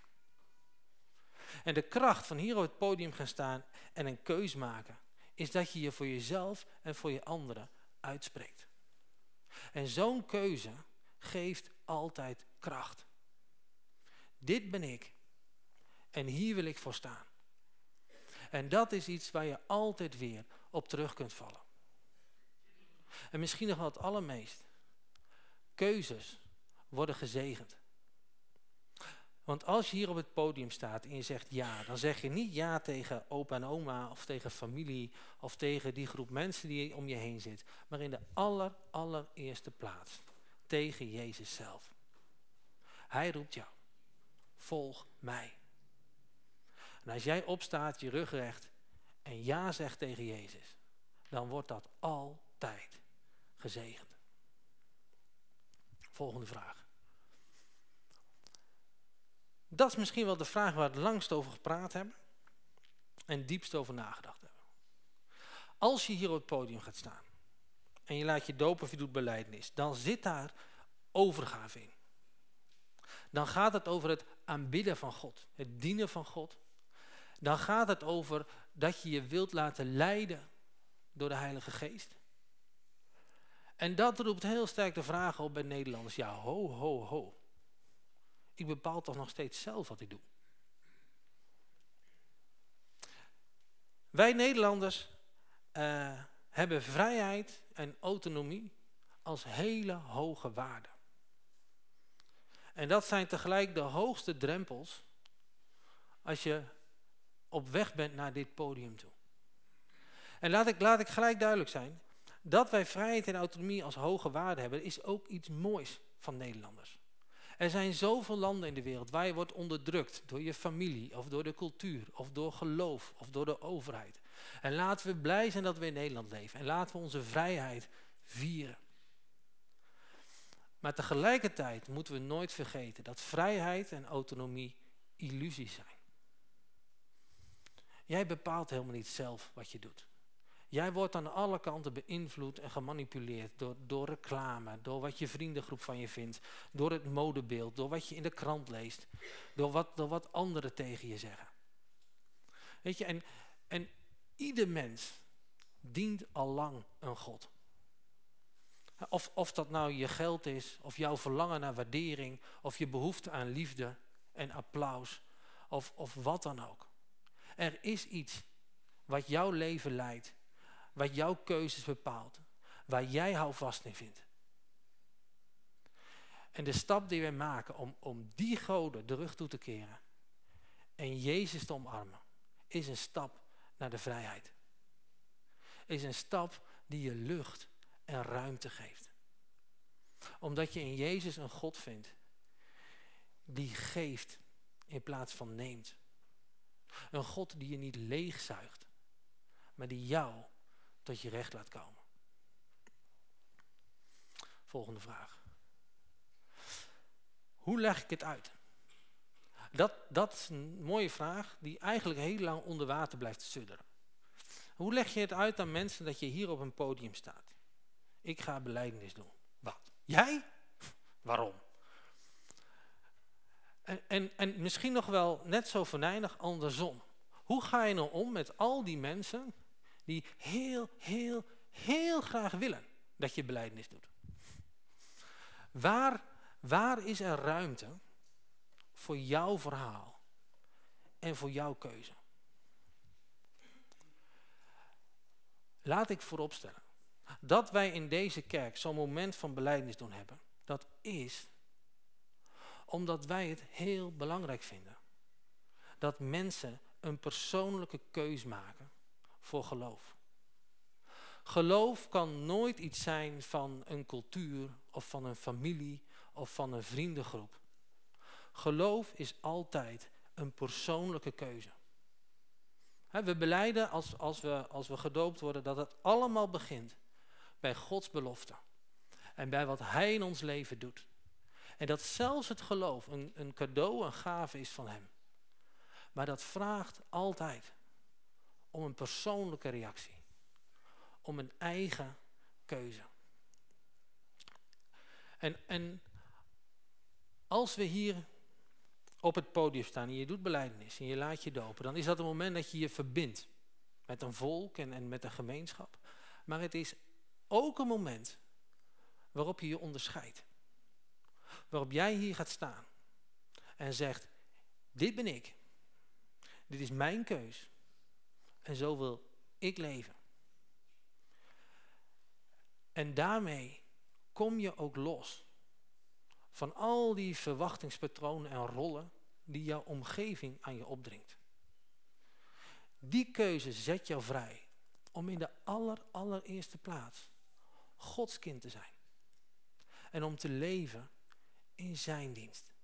En de kracht van hier op het podium gaan staan en een keus maken, is dat je je voor jezelf en voor je anderen uitspreekt. En zo'n keuze geeft altijd kracht. Dit ben ik en hier wil ik voor staan. En dat is iets waar je altijd weer op terug kunt vallen. En misschien nog wel het allermeest. Keuzes worden gezegend. Want als je hier op het podium staat en je zegt ja, dan zeg je niet ja tegen opa en oma of tegen familie of tegen die groep mensen die om je heen zit. Maar in de aller, allereerste plaats tegen Jezus zelf. Hij roept jou, volg mij. En als jij opstaat, je rug recht en ja zegt tegen Jezus, dan wordt dat altijd gezegend. Volgende vraag. Dat is misschien wel de vraag waar we het langst over gepraat hebben en diepst over nagedacht hebben. Als je hier op het podium gaat staan en je laat je dopen of je doet beleidnis, dan zit daar overgave in. Dan gaat het over het aanbidden van God, het dienen van God. Dan gaat het over dat je je wilt laten leiden door de Heilige Geest. En dat roept heel sterk de vraag op bij Nederlanders. Ja, ho, ho, ho. Ik bepaal toch nog steeds zelf wat ik doe. Wij Nederlanders uh, hebben vrijheid en autonomie als hele hoge waarden. En dat zijn tegelijk de hoogste drempels als je op weg bent naar dit podium toe. En laat ik, laat ik gelijk duidelijk zijn, dat wij vrijheid en autonomie als hoge waarde hebben, is ook iets moois van Nederlanders. Er zijn zoveel landen in de wereld waar je wordt onderdrukt door je familie of door de cultuur of door geloof of door de overheid. En laten we blij zijn dat we in Nederland leven en laten we onze vrijheid vieren. Maar tegelijkertijd moeten we nooit vergeten dat vrijheid en autonomie illusies zijn. Jij bepaalt helemaal niet zelf wat je doet. Jij wordt aan alle kanten beïnvloed en gemanipuleerd door, door reclame, door wat je vriendengroep van je vindt, door het modebeeld, door wat je in de krant leest, door wat, door wat anderen tegen je zeggen. Weet je, en, en ieder mens dient al lang een God. Of, of dat nou je geld is, of jouw verlangen naar waardering, of je behoefte aan liefde en applaus, of, of wat dan ook. Er is iets wat jouw leven leidt wat jouw keuzes bepaalt. Waar jij houvast in vindt. En de stap die wij maken om, om die goden de rug toe te keren. En Jezus te omarmen. Is een stap naar de vrijheid. Is een stap die je lucht en ruimte geeft. Omdat je in Jezus een God vindt. Die geeft in plaats van neemt. Een God die je niet leegzuigt. Maar die jou tot je recht laat komen. Volgende vraag. Hoe leg ik het uit? Dat, dat is een mooie vraag die eigenlijk heel lang onder water blijft sudderen. Hoe leg je het uit aan mensen dat je hier op een podium staat? Ik ga beleidenis doen. Wat? Jij? [LAUGHS] Waarom? En, en, en misschien nog wel net zo venijnig andersom. Hoe ga je nou om met al die mensen die heel, heel, heel graag willen dat je beleidnis doet. Waar, waar is er ruimte voor jouw verhaal en voor jouw keuze? Laat ik vooropstellen dat wij in deze kerk zo'n moment van beleidnis doen hebben, dat is omdat wij het heel belangrijk vinden. Dat mensen een persoonlijke keus maken voor geloof. Geloof kan nooit iets zijn van een cultuur of van een familie of van een vriendengroep. Geloof is altijd een persoonlijke keuze. We beleiden als, als, we, als we gedoopt worden dat het allemaal begint bij Gods belofte. En bij wat Hij in ons leven doet. En dat zelfs het geloof een, een cadeau, een gave is van Hem. Maar dat vraagt altijd om een persoonlijke reactie. Om een eigen keuze. En, en als we hier op het podium staan en je doet beleidenis en je laat je dopen, dan is dat een moment dat je je verbindt met een volk en, en met een gemeenschap. Maar het is ook een moment waarop je je onderscheidt. Waarop jij hier gaat staan en zegt, dit ben ik. Dit is mijn keus. En zo wil ik leven. En daarmee kom je ook los van al die verwachtingspatronen en rollen die jouw omgeving aan je opdringt. Die keuze zet jou vrij om in de aller, allereerste plaats Gods kind te zijn. En om te leven in zijn dienst.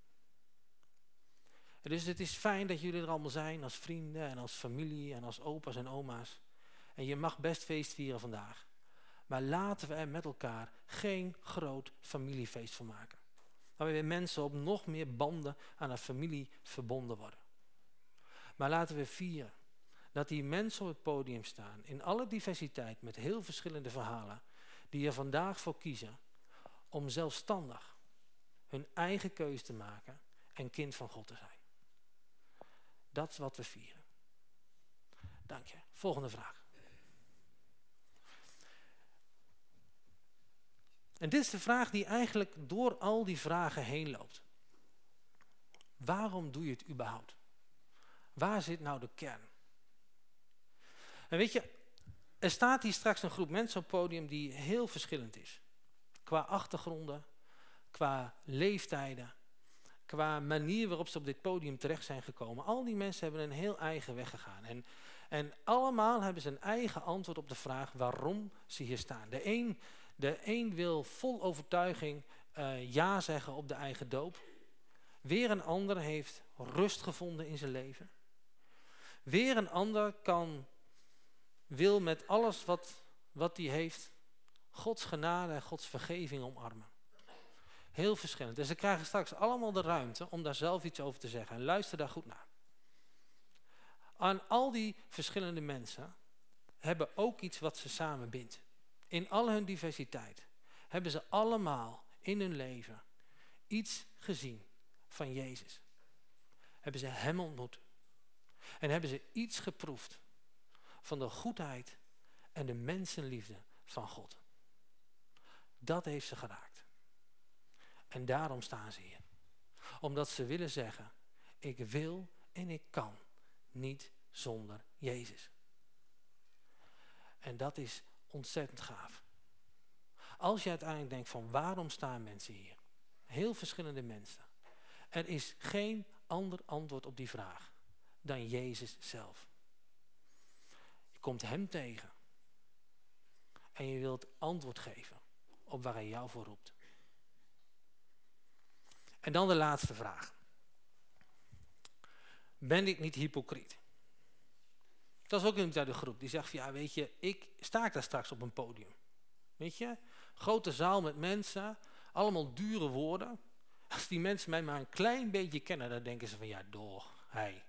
Dus het is fijn dat jullie er allemaal zijn als vrienden en als familie en als opa's en oma's. En je mag best feest vieren vandaag. Maar laten we er met elkaar geen groot familiefeest van maken. Waarbij mensen op nog meer banden aan een familie verbonden worden. Maar laten we vieren dat die mensen op het podium staan in alle diversiteit met heel verschillende verhalen. Die er vandaag voor kiezen om zelfstandig hun eigen keuze te maken en kind van God te zijn. Dat is wat we vieren. Dank je. Volgende vraag. En dit is de vraag die eigenlijk door al die vragen heen loopt. Waarom doe je het überhaupt? Waar zit nou de kern? En weet je, er staat hier straks een groep mensen op het podium die heel verschillend is. Qua achtergronden, qua leeftijden, qua manier waarop ze op dit podium terecht zijn gekomen. Al die mensen hebben een heel eigen weg gegaan. En, en allemaal hebben ze een eigen antwoord op de vraag waarom ze hier staan. De een, de een wil vol overtuiging uh, ja zeggen op de eigen doop. Weer een ander heeft rust gevonden in zijn leven. Weer een ander kan, wil met alles wat, wat hij heeft Gods genade en Gods vergeving omarmen. Heel verschillend. En ze krijgen straks allemaal de ruimte om daar zelf iets over te zeggen. En luister daar goed naar. Aan al die verschillende mensen hebben ook iets wat ze samen bindt. In al hun diversiteit hebben ze allemaal in hun leven iets gezien van Jezus. Hebben ze Hem ontmoet. En hebben ze iets geproefd van de goedheid en de mensenliefde van God. Dat heeft ze geraakt. En daarom staan ze hier. Omdat ze willen zeggen, ik wil en ik kan niet zonder Jezus. En dat is ontzettend gaaf. Als je uiteindelijk denkt van waarom staan mensen hier? Heel verschillende mensen. Er is geen ander antwoord op die vraag dan Jezus zelf. Je komt Hem tegen. En je wilt antwoord geven op waar Hij jou voor roept. En dan de laatste vraag. Ben ik niet hypocriet? Dat is ook iemand uit de groep die zegt ja weet je, ik sta ik daar straks op een podium. Weet je, grote zaal met mensen, allemaal dure woorden. Als die mensen mij maar een klein beetje kennen, dan denken ze van ja, door, hij.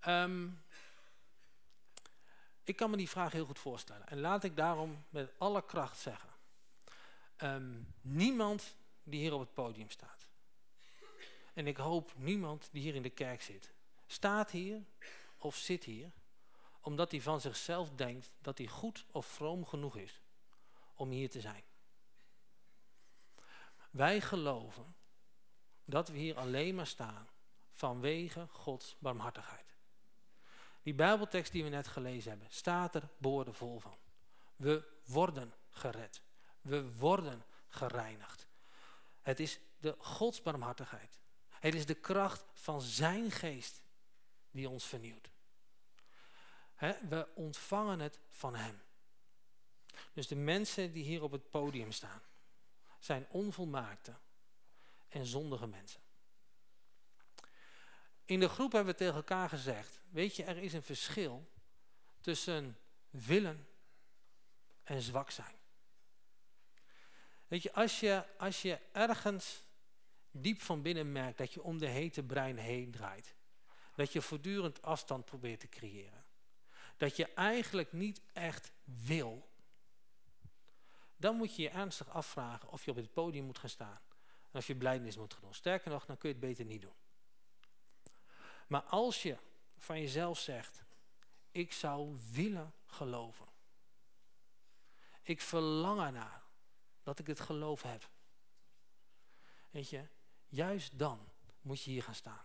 Ehm, ik kan me die vraag heel goed voorstellen. En laat ik daarom met alle kracht zeggen. Ehm, niemand die hier op het podium staat. En ik hoop niemand die hier in de kerk zit. Staat hier of zit hier omdat hij van zichzelf denkt dat hij goed of vroom genoeg is om hier te zijn. Wij geloven dat we hier alleen maar staan vanwege Gods barmhartigheid. Die Bijbeltekst die we net gelezen hebben, staat er boordevol van. We worden gered. We worden gereinigd. Het is de godsbarmhartigheid. Het is de kracht van zijn geest die ons vernieuwt. we ontvangen het van hem. Dus de mensen die hier op het podium staan, zijn onvolmaakte en zondige mensen. In de groep hebben we tegen elkaar gezegd, weet je, er is een verschil tussen willen en zwak zijn. Weet je, als je, als je ergens diep van binnen merkt dat je om de hete brein heen draait, dat je voortdurend afstand probeert te creëren, dat je eigenlijk niet echt wil, dan moet je je ernstig afvragen of je op het podium moet gaan staan. En of je blijdenis moet gaan doen. Sterker nog, dan kun je het beter niet doen. Maar als je van jezelf zegt, ik zou willen geloven. Ik verlang ernaar dat ik het geloof heb. Weet je, juist dan moet je hier gaan staan.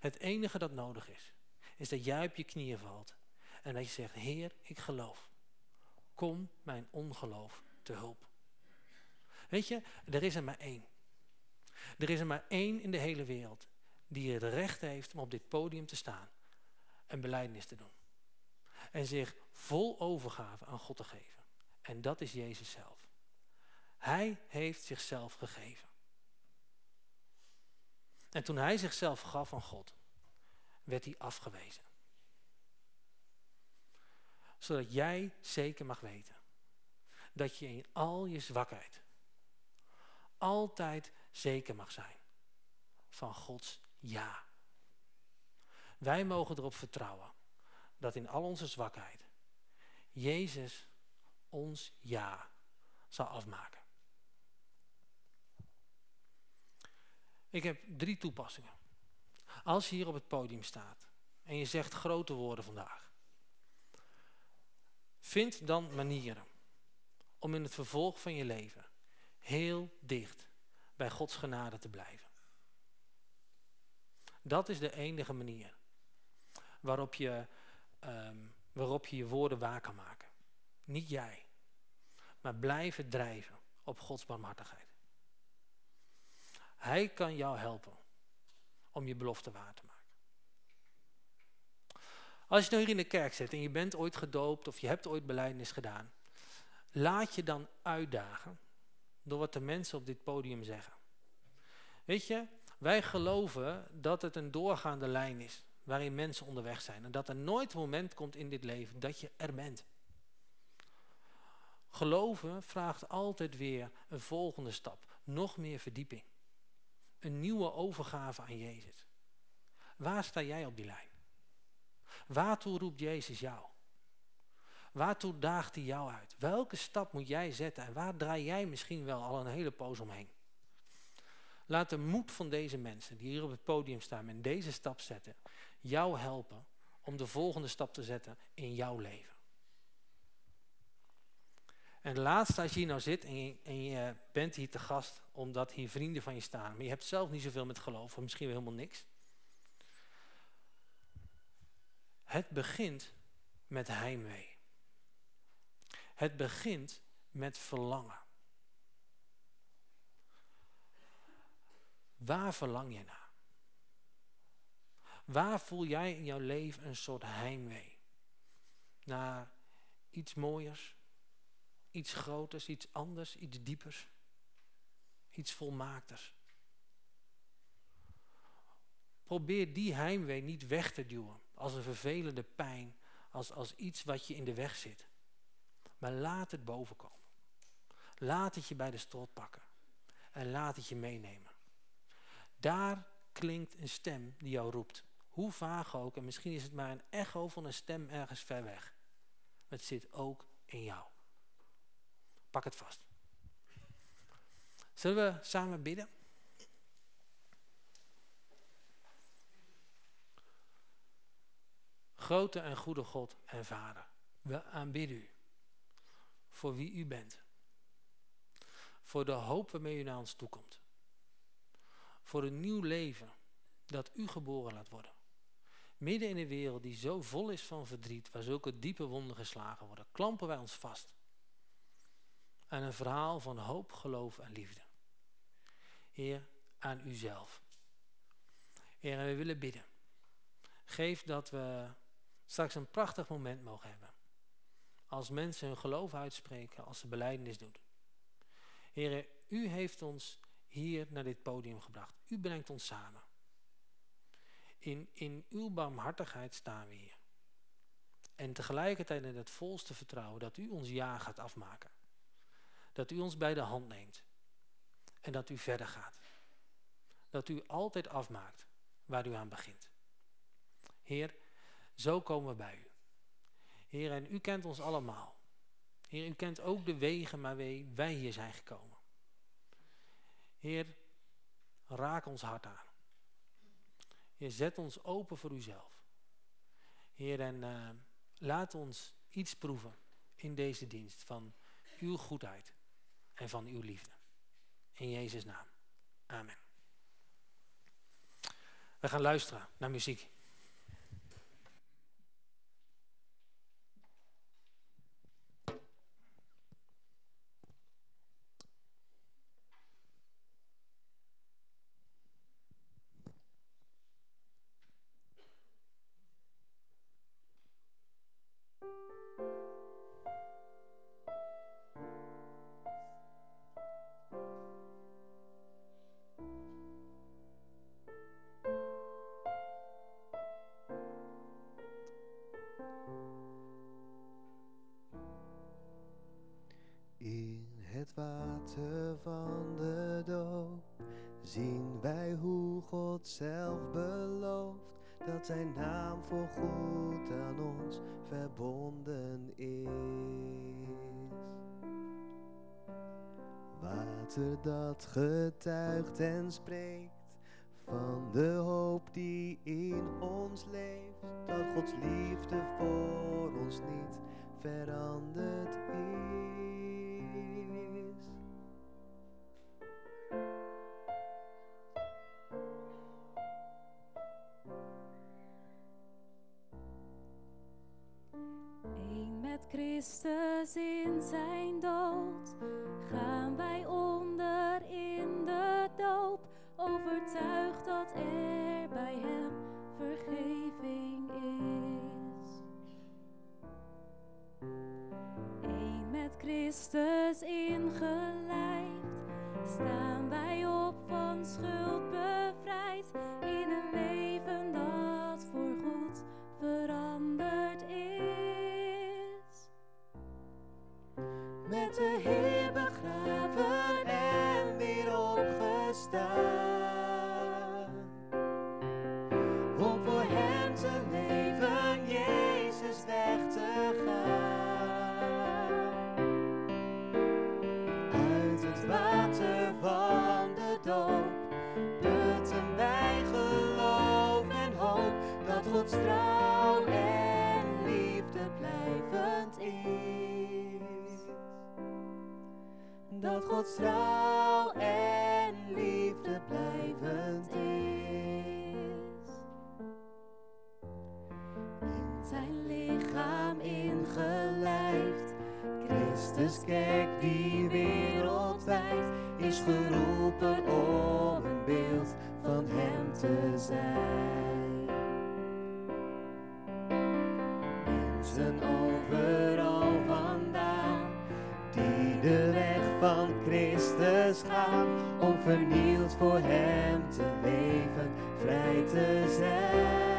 Het enige dat nodig is, is dat jij op je knieën valt en dat je zegt, Heer, ik geloof. Kom mijn ongeloof te hulp. Weet je, er is er maar één. Er is er maar één in de hele wereld die het recht heeft om op dit podium te staan en beleidnis te doen. En zich vol overgave aan God te geven. En dat is Jezus zelf. Hij heeft zichzelf gegeven. En toen hij zichzelf gaf aan God, werd hij afgewezen. Zodat jij zeker mag weten dat je in al je zwakheid altijd zeker mag zijn van Gods ja. Wij mogen erop vertrouwen dat in al onze zwakheid Jezus ons ja zal afmaken. Ik heb drie toepassingen. Als je hier op het podium staat en je zegt grote woorden vandaag, vind dan manieren om in het vervolg van je leven heel dicht bij Gods genade te blijven. Dat is de enige manier waarop je, um, waarop je je woorden waar kan maken. Niet jij, maar blijven drijven op Gods barmhartigheid. Hij kan jou helpen om je belofte waar te maken. Als je nou hier in de kerk zit en je bent ooit gedoopt of je hebt ooit beleidnis gedaan, laat je dan uitdagen door wat de mensen op dit podium zeggen. Weet je, wij geloven dat het een doorgaande lijn is waarin mensen onderweg zijn. En dat er nooit een moment komt in dit leven dat je er bent. Geloven vraagt altijd weer een volgende stap. Nog meer verdieping. Een nieuwe overgave aan Jezus. Waar sta jij op die lijn? Waartoe roept Jezus jou? Waartoe daagt hij jou uit? Welke stap moet jij zetten en waar draai jij misschien wel al een hele poos omheen? Laat de moed van deze mensen die hier op het podium staan en deze stap zetten, jou helpen om de volgende stap te zetten in jouw leven. En de laatste, als je hier nou zit en je, en je, bent hier te gast omdat hier vrienden van je staan, maar je hebt zelf niet zoveel met geloof, of misschien wel helemaal niks. Het begint met heimwee. Het begint met verlangen. Waar verlang je naar? Waar voel jij in jouw leven een soort heimwee? Naar iets mooiers, iets groters, iets anders, iets diepers, iets volmaakters. Probeer die heimwee niet weg te duwen als een vervelende pijn, als, als iets wat je in de weg zit. Maar laat het bovenkomen. Laat het je bij de strot pakken. En laat het je meenemen. Daar klinkt een stem die jou roept. Hoe vaag ook, en misschien is het maar een echo van een stem ergens ver weg. Het zit ook in jou. Pak het vast. Zullen we samen bidden? Grote en goede God en Vader, we aanbidden u voor wie u bent. Voor de hoop waarmee u naar ons toekomt voor een nieuw leven dat u geboren laat worden. Midden in een wereld die zo vol is van verdriet, waar zulke diepe wonden geslagen worden, klampen wij ons vast aan een verhaal van hoop, geloof en liefde. Heer, aan uzelf. Heer, en we willen bidden. Geef dat we straks een prachtig moment mogen hebben. Als mensen hun geloof uitspreken, als ze beleidenis doen. Heer, u heeft ons hier naar dit podium gebracht. U brengt ons samen. In, in uw barmhartigheid staan we hier. En tegelijkertijd in het volste vertrouwen dat u ons ja gaat afmaken. Dat u ons bij de hand neemt. En dat u verder gaat. Dat u altijd afmaakt waar u aan begint. Heer, zo komen we bij u. Heer, en u kent ons allemaal. Heer, u kent ook de wegen waarmee wij hier zijn gekomen. Heer, raak ons hart aan. Heer, zet ons open voor uzelf. Heer, en uh, laat ons iets proeven in deze dienst van uw goedheid en van uw liefde. In Jezus' naam. Amen. We gaan luisteren naar muziek. Mensen overal vandaan die de weg van Christus gaan, om vernield voor Hem te leven, vrij te zijn.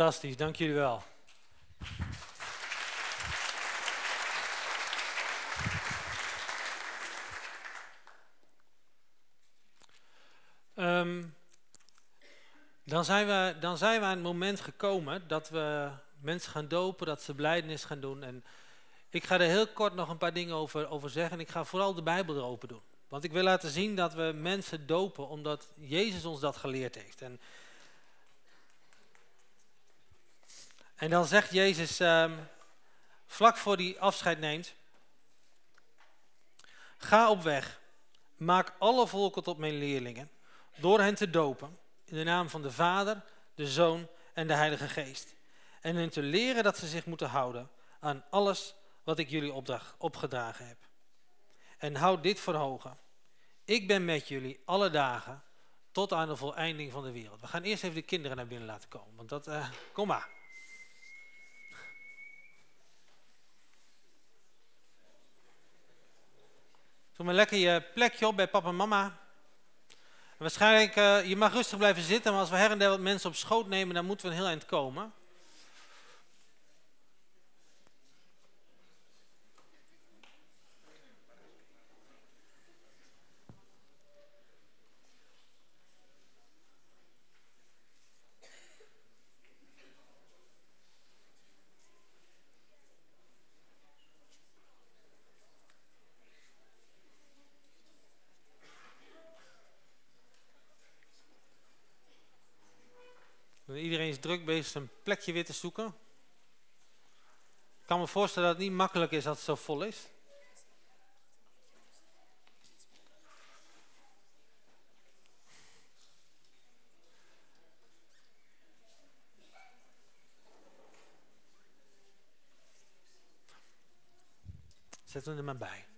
Fantastisch, dank jullie wel. Ehm, dan, zijn we, dan zijn we aan het moment gekomen dat we mensen gaan dopen, dat ze blijdenis gaan doen. En ik ga er heel kort nog een paar dingen over, over zeggen. En ik ga vooral de Bijbel er open doen. Want ik wil laten zien dat we mensen dopen omdat Jezus ons dat geleerd heeft. En, en dan zegt Jezus, um, vlak voor hij afscheid neemt, ga op weg, maak alle volken tot mijn leerlingen, door hen te dopen, in de naam van de Vader, de Zoon en de Heilige Geest. En hen te leren dat ze zich moeten houden aan alles wat ik jullie opgedragen heb. En houd dit voor ogen. Ik ben met jullie alle dagen tot aan de voleinding van de wereld. We gaan eerst even de kinderen naar binnen laten komen. Want dat, uh, kom maar. Doe maar lekker je plekje op bij papa en mama. Waarschijnlijk, uh, je mag rustig blijven zitten, maar als we her en der wat mensen op schoot nemen, dan moeten we een heel eind komen. Druk bezig een plekje weer te zoeken. Ik kan me voorstellen dat het niet makkelijk is als het zo vol is. Zet hem er maar bij.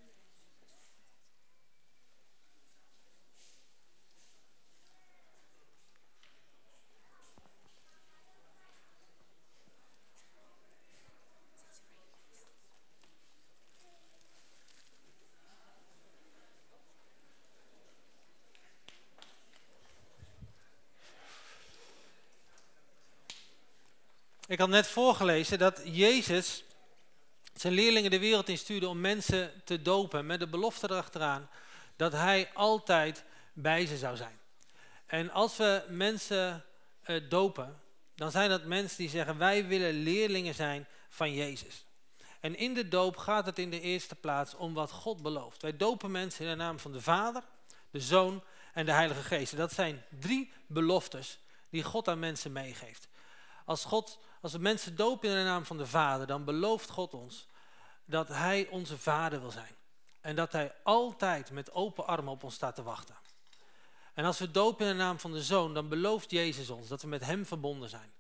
Ik had net voorgelezen dat Jezus zijn leerlingen de wereld instuurde om mensen te dopen met de belofte erachteraan dat hij altijd bij ze zou zijn. En als we mensen uh, dopen, dan zijn dat mensen die zeggen wij willen leerlingen zijn van Jezus. En in de doop gaat het in de eerste plaats om wat God belooft. Wij dopen mensen in de naam van de Vader, de Zoon en de Heilige Geest. Dat zijn drie beloftes die God aan mensen meegeeft. Als God als we mensen dopen in de naam van de Vader, dan belooft God ons dat Hij onze Vader wil zijn. En dat Hij altijd met open armen op ons staat te wachten. En als we dopen in de naam van de Zoon, dan belooft Jezus ons dat we met Hem verbonden zijn.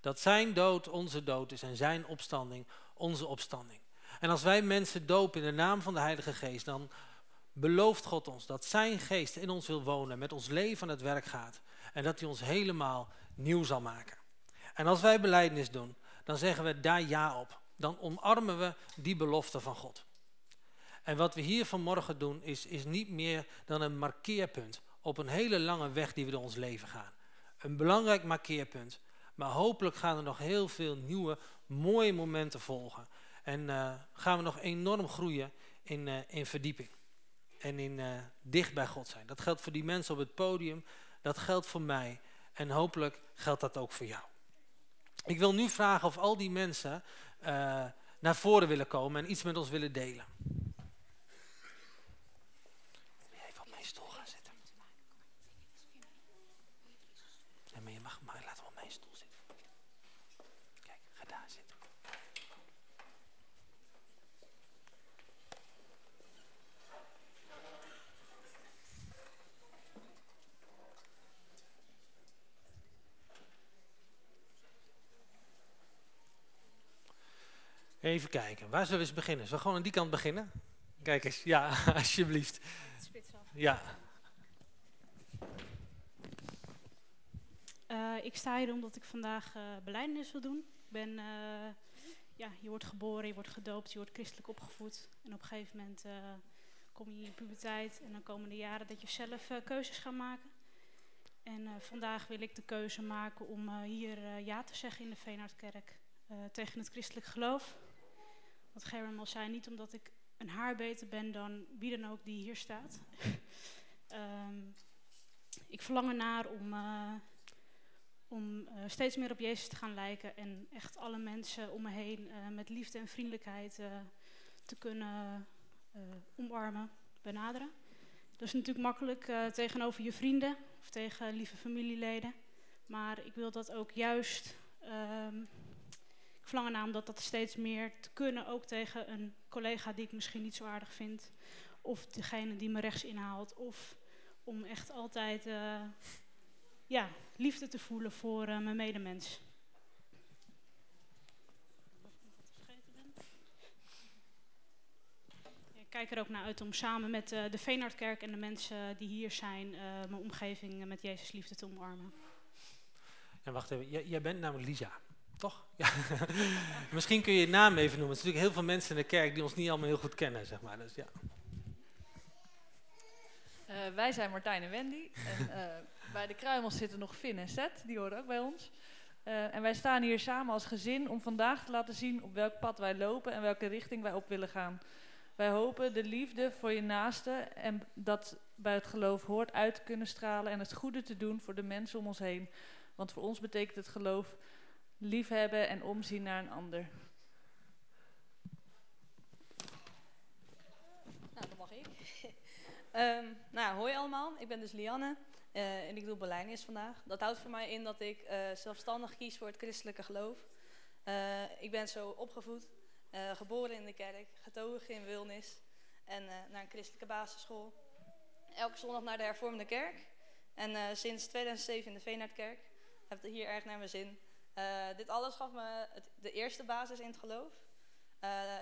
Dat Zijn dood onze dood is en Zijn opstanding onze opstanding. En als wij mensen dopen in de naam van de Heilige Geest, dan belooft God ons dat Zijn Geest in ons wil wonen, met ons leven aan het werk gaat. En dat Hij ons helemaal nieuw zal maken. En als wij beleidnis doen, dan zeggen we daar ja op. Dan omarmen we die belofte van God. En wat we hier vanmorgen doen, is, is niet meer dan een markeerpunt op een hele lange weg die we door ons leven gaan. Een belangrijk markeerpunt. Maar hopelijk gaan er nog heel veel nieuwe, mooie momenten volgen. En uh, gaan we nog enorm groeien in, uh, in verdieping. En in uh, dicht bij God zijn. Dat geldt voor die mensen op het podium. Dat geldt voor mij. En hopelijk geldt dat ook voor jou. Ik wil nu vragen of al die mensen uh, naar voren willen komen en iets met ons willen delen. Even op mijn stoel gaan zitten. Ja, maar je mag maar laten we op mijn stoel zitten. Kijk, ga daar zitten. Even kijken, waar zullen we eens beginnen? Zullen we gewoon aan die kant beginnen? Kijk eens, ja, [LAUGHS] alsjeblieft. Ja. Uh, ik sta hier omdat ik vandaag uh, belijdenis wil doen. Ik ben, uh, ja, je wordt geboren, je wordt gedoopt, je wordt christelijk opgevoed. En op een gegeven moment kom je in je puberteit en dan komen de jaren dat je zelf keuzes gaat maken. En uh, vandaag wil ik de keuze maken om uh, hier uh, ja te zeggen in de Veenhardkerk tegen het christelijk geloof. Wat Gerben al zei, niet omdat ik een haar beter ben dan wie dan ook die hier staat. um, [LAUGHS] ik verlang ernaar om, om steeds meer op Jezus te gaan lijken en echt alle mensen om me heen met liefde en vriendelijkheid te kunnen omarmen, benaderen. Dat is natuurlijk makkelijk tegenover je vrienden of tegen lieve familieleden. Maar ik wil dat ook juist. Um, ik verlang ernaar om dat, dat steeds meer te kunnen, ook tegen een collega die ik misschien niet zo aardig vind. Of degene die me rechts inhaalt. Of om echt altijd uh, ja, liefde te voelen voor uh, mijn medemens. Ik kijk er ook naar uit om samen met uh, de Veenhardkerk en de mensen die hier zijn, mijn omgeving met Jezus liefde te omarmen. En wacht even, jij, jij bent namelijk Lisa, toch? Ja. [LAUGHS] Misschien kun je je naam even noemen. Er zijn natuurlijk heel veel mensen in de kerk die ons niet allemaal heel goed kennen, zeg maar. Dus, ja. Uh, wij zijn Martijn en Wendy. En bij de Kruimels zitten nog Finn en Seth, die horen ook bij ons. en wij staan hier samen als gezin om vandaag te laten zien op welk pad wij lopen en welke richting wij op willen gaan. Wij hopen de liefde voor je naaste en dat bij het geloof hoort uit te kunnen stralen en het goede te doen voor de mensen om ons heen. Want voor ons betekent het geloof liefhebben en omzien naar een ander. Nou, dat mag ik. um, [LAUGHS] nou, hoi allemaal, ik ben dus Lianne uh, en ik doe Belijnis vandaag. Dat houdt voor mij in dat ik uh, zelfstandig kies voor het christelijke geloof. Uh, ik ben zo opgevoed geboren in de kerk, getogen in Wilnis en naar een christelijke basisschool. Elke zondag naar de hervormde kerk. En sinds 2007 in de Veenhardkerk. Heb het hier erg naar mijn zin. Dit alles gaf me het, de eerste basis in het geloof.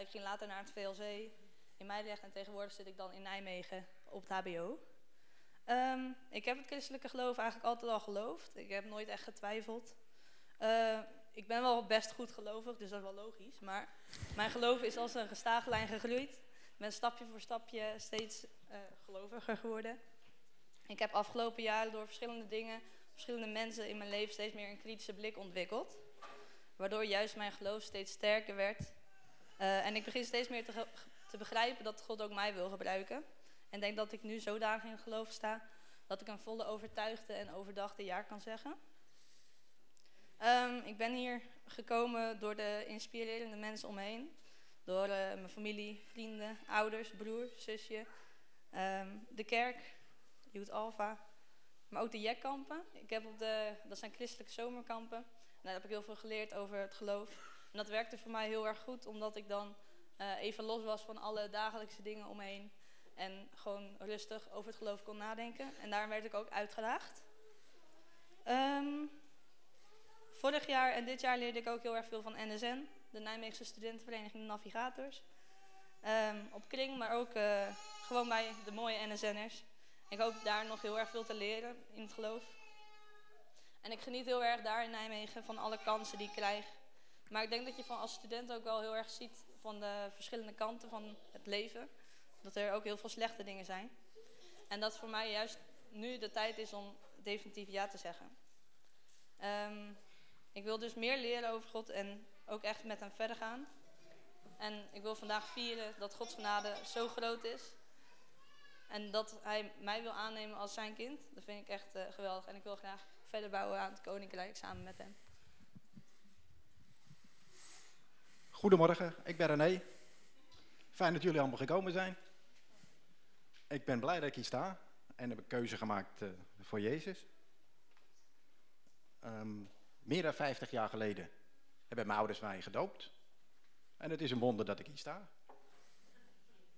ik ging later naar het VLC in Meidrecht en tegenwoordig zit ik dan in Nijmegen op het HBO. Um, ik heb het christelijke geloof eigenlijk altijd al geloofd. Ik heb nooit echt getwijfeld. Uh, ik ben wel best goed gelovig, dus dat is wel logisch. Maar mijn geloof is als een gestage lijn gegroeid. Ik ben stapje voor stapje steeds geloviger geworden. Ik heb afgelopen jaren door verschillende dingen, verschillende mensen in mijn leven steeds meer een kritische blik ontwikkeld. Waardoor juist mijn geloof steeds sterker werd. Uh, en ik begin steeds meer te, te begrijpen dat God ook mij wil gebruiken. En denk dat ik nu zodanig in geloof sta dat ik een volle overtuigde en overdachte ja kan zeggen. Um, ik ben hier gekomen door de inspirerende mensen om me heen. Door uh, mijn familie, vrienden, ouders, broer, zusje. Um, de kerk, Youth Alpha. Maar ook de jekkampen. Ik heb op de, dat zijn christelijke zomerkampen. En daar heb ik heel veel geleerd over het geloof. En dat werkte voor mij heel erg goed, omdat ik dan uh, even los was van alle dagelijkse dingen om me heen. En gewoon rustig over het geloof kon nadenken. En daarom werd ik ook uitgedaagd. Um, Vorig jaar en dit jaar leerde ik ook heel erg veel van NSN, de Nijmeegse Studentenvereniging Navigators. Um, op kring, maar ook uh, gewoon bij de mooie NSN'ers. Ik hoop daar nog heel erg veel te leren in het geloof. En ik geniet heel erg daar in Nijmegen van alle kansen die ik krijg. Maar ik denk dat je van als student ook wel heel erg ziet van de verschillende kanten van het leven. Dat er ook heel veel slechte dingen zijn. En dat voor mij juist nu de tijd is om definitief ja te zeggen. Um, ik wil dus meer leren over God en ook echt met hem verder gaan. En ik wil vandaag vieren dat Gods genade zo groot is. En dat hij mij wil aannemen als zijn kind. Dat vind ik echt uh, geweldig. En ik wil graag verder bouwen aan het koninkrijk samen met hem. Goedemorgen, ik ben René. Fijn dat jullie allemaal gekomen zijn. Ik ben blij dat ik hier sta en heb een keuze gemaakt uh, voor Jezus. Um, meer dan 50 jaar geleden hebben mijn ouders mij gedoopt. En het is een wonder dat ik hier sta.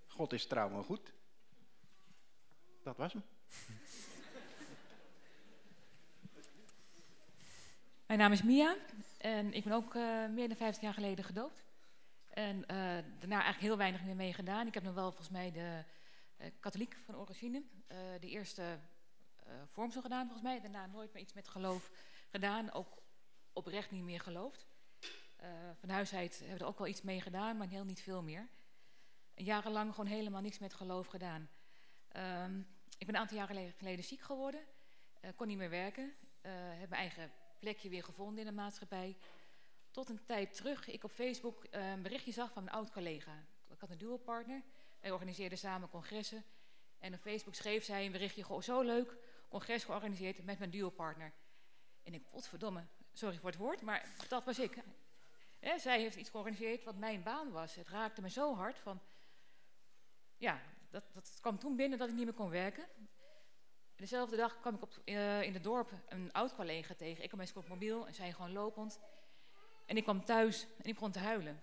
God is trouw en goed. Dat was. Mijn naam is Mia en ik ben ook uh, meer dan 50 jaar geleden gedoopt. En uh, daarna eigenlijk heel weinig meer mee gedaan. Ik heb nog wel volgens mij de uh, katholiek van origine, de eerste vorm gedaan volgens mij. Daarna nooit meer iets met geloof gedaan, ook oprecht niet meer geloofd. Van huis uit hebben we er ook wel iets mee gedaan, maar heel niet veel meer. Jarenlang gewoon helemaal niks met geloof gedaan. Um, ik ben een aantal jaren geleden ziek geworden. Uh, kon niet meer werken. Uh, heb mijn eigen plekje weer gevonden in de maatschappij. Tot een tijd terug ik op Facebook uh, een berichtje zag van een oud collega. Ik had een duopartner. Wij organiseerden samen congressen. En op Facebook schreef zij een berichtje, zo leuk, congres georganiseerd met mijn duopartner. En ik, potverdomme, sorry voor het woord, maar dat was ik. Zij heeft iets georganiseerd wat mijn baan was. Het raakte me zo hard van, ja, dat, dat kwam toen binnen dat ik niet meer kon werken. Dezelfde dag kwam ik op, uh, in het dorp een oud collega tegen. Ik kwam mijn mobiel en zij gewoon lopend. En ik kwam thuis en ik begon te huilen.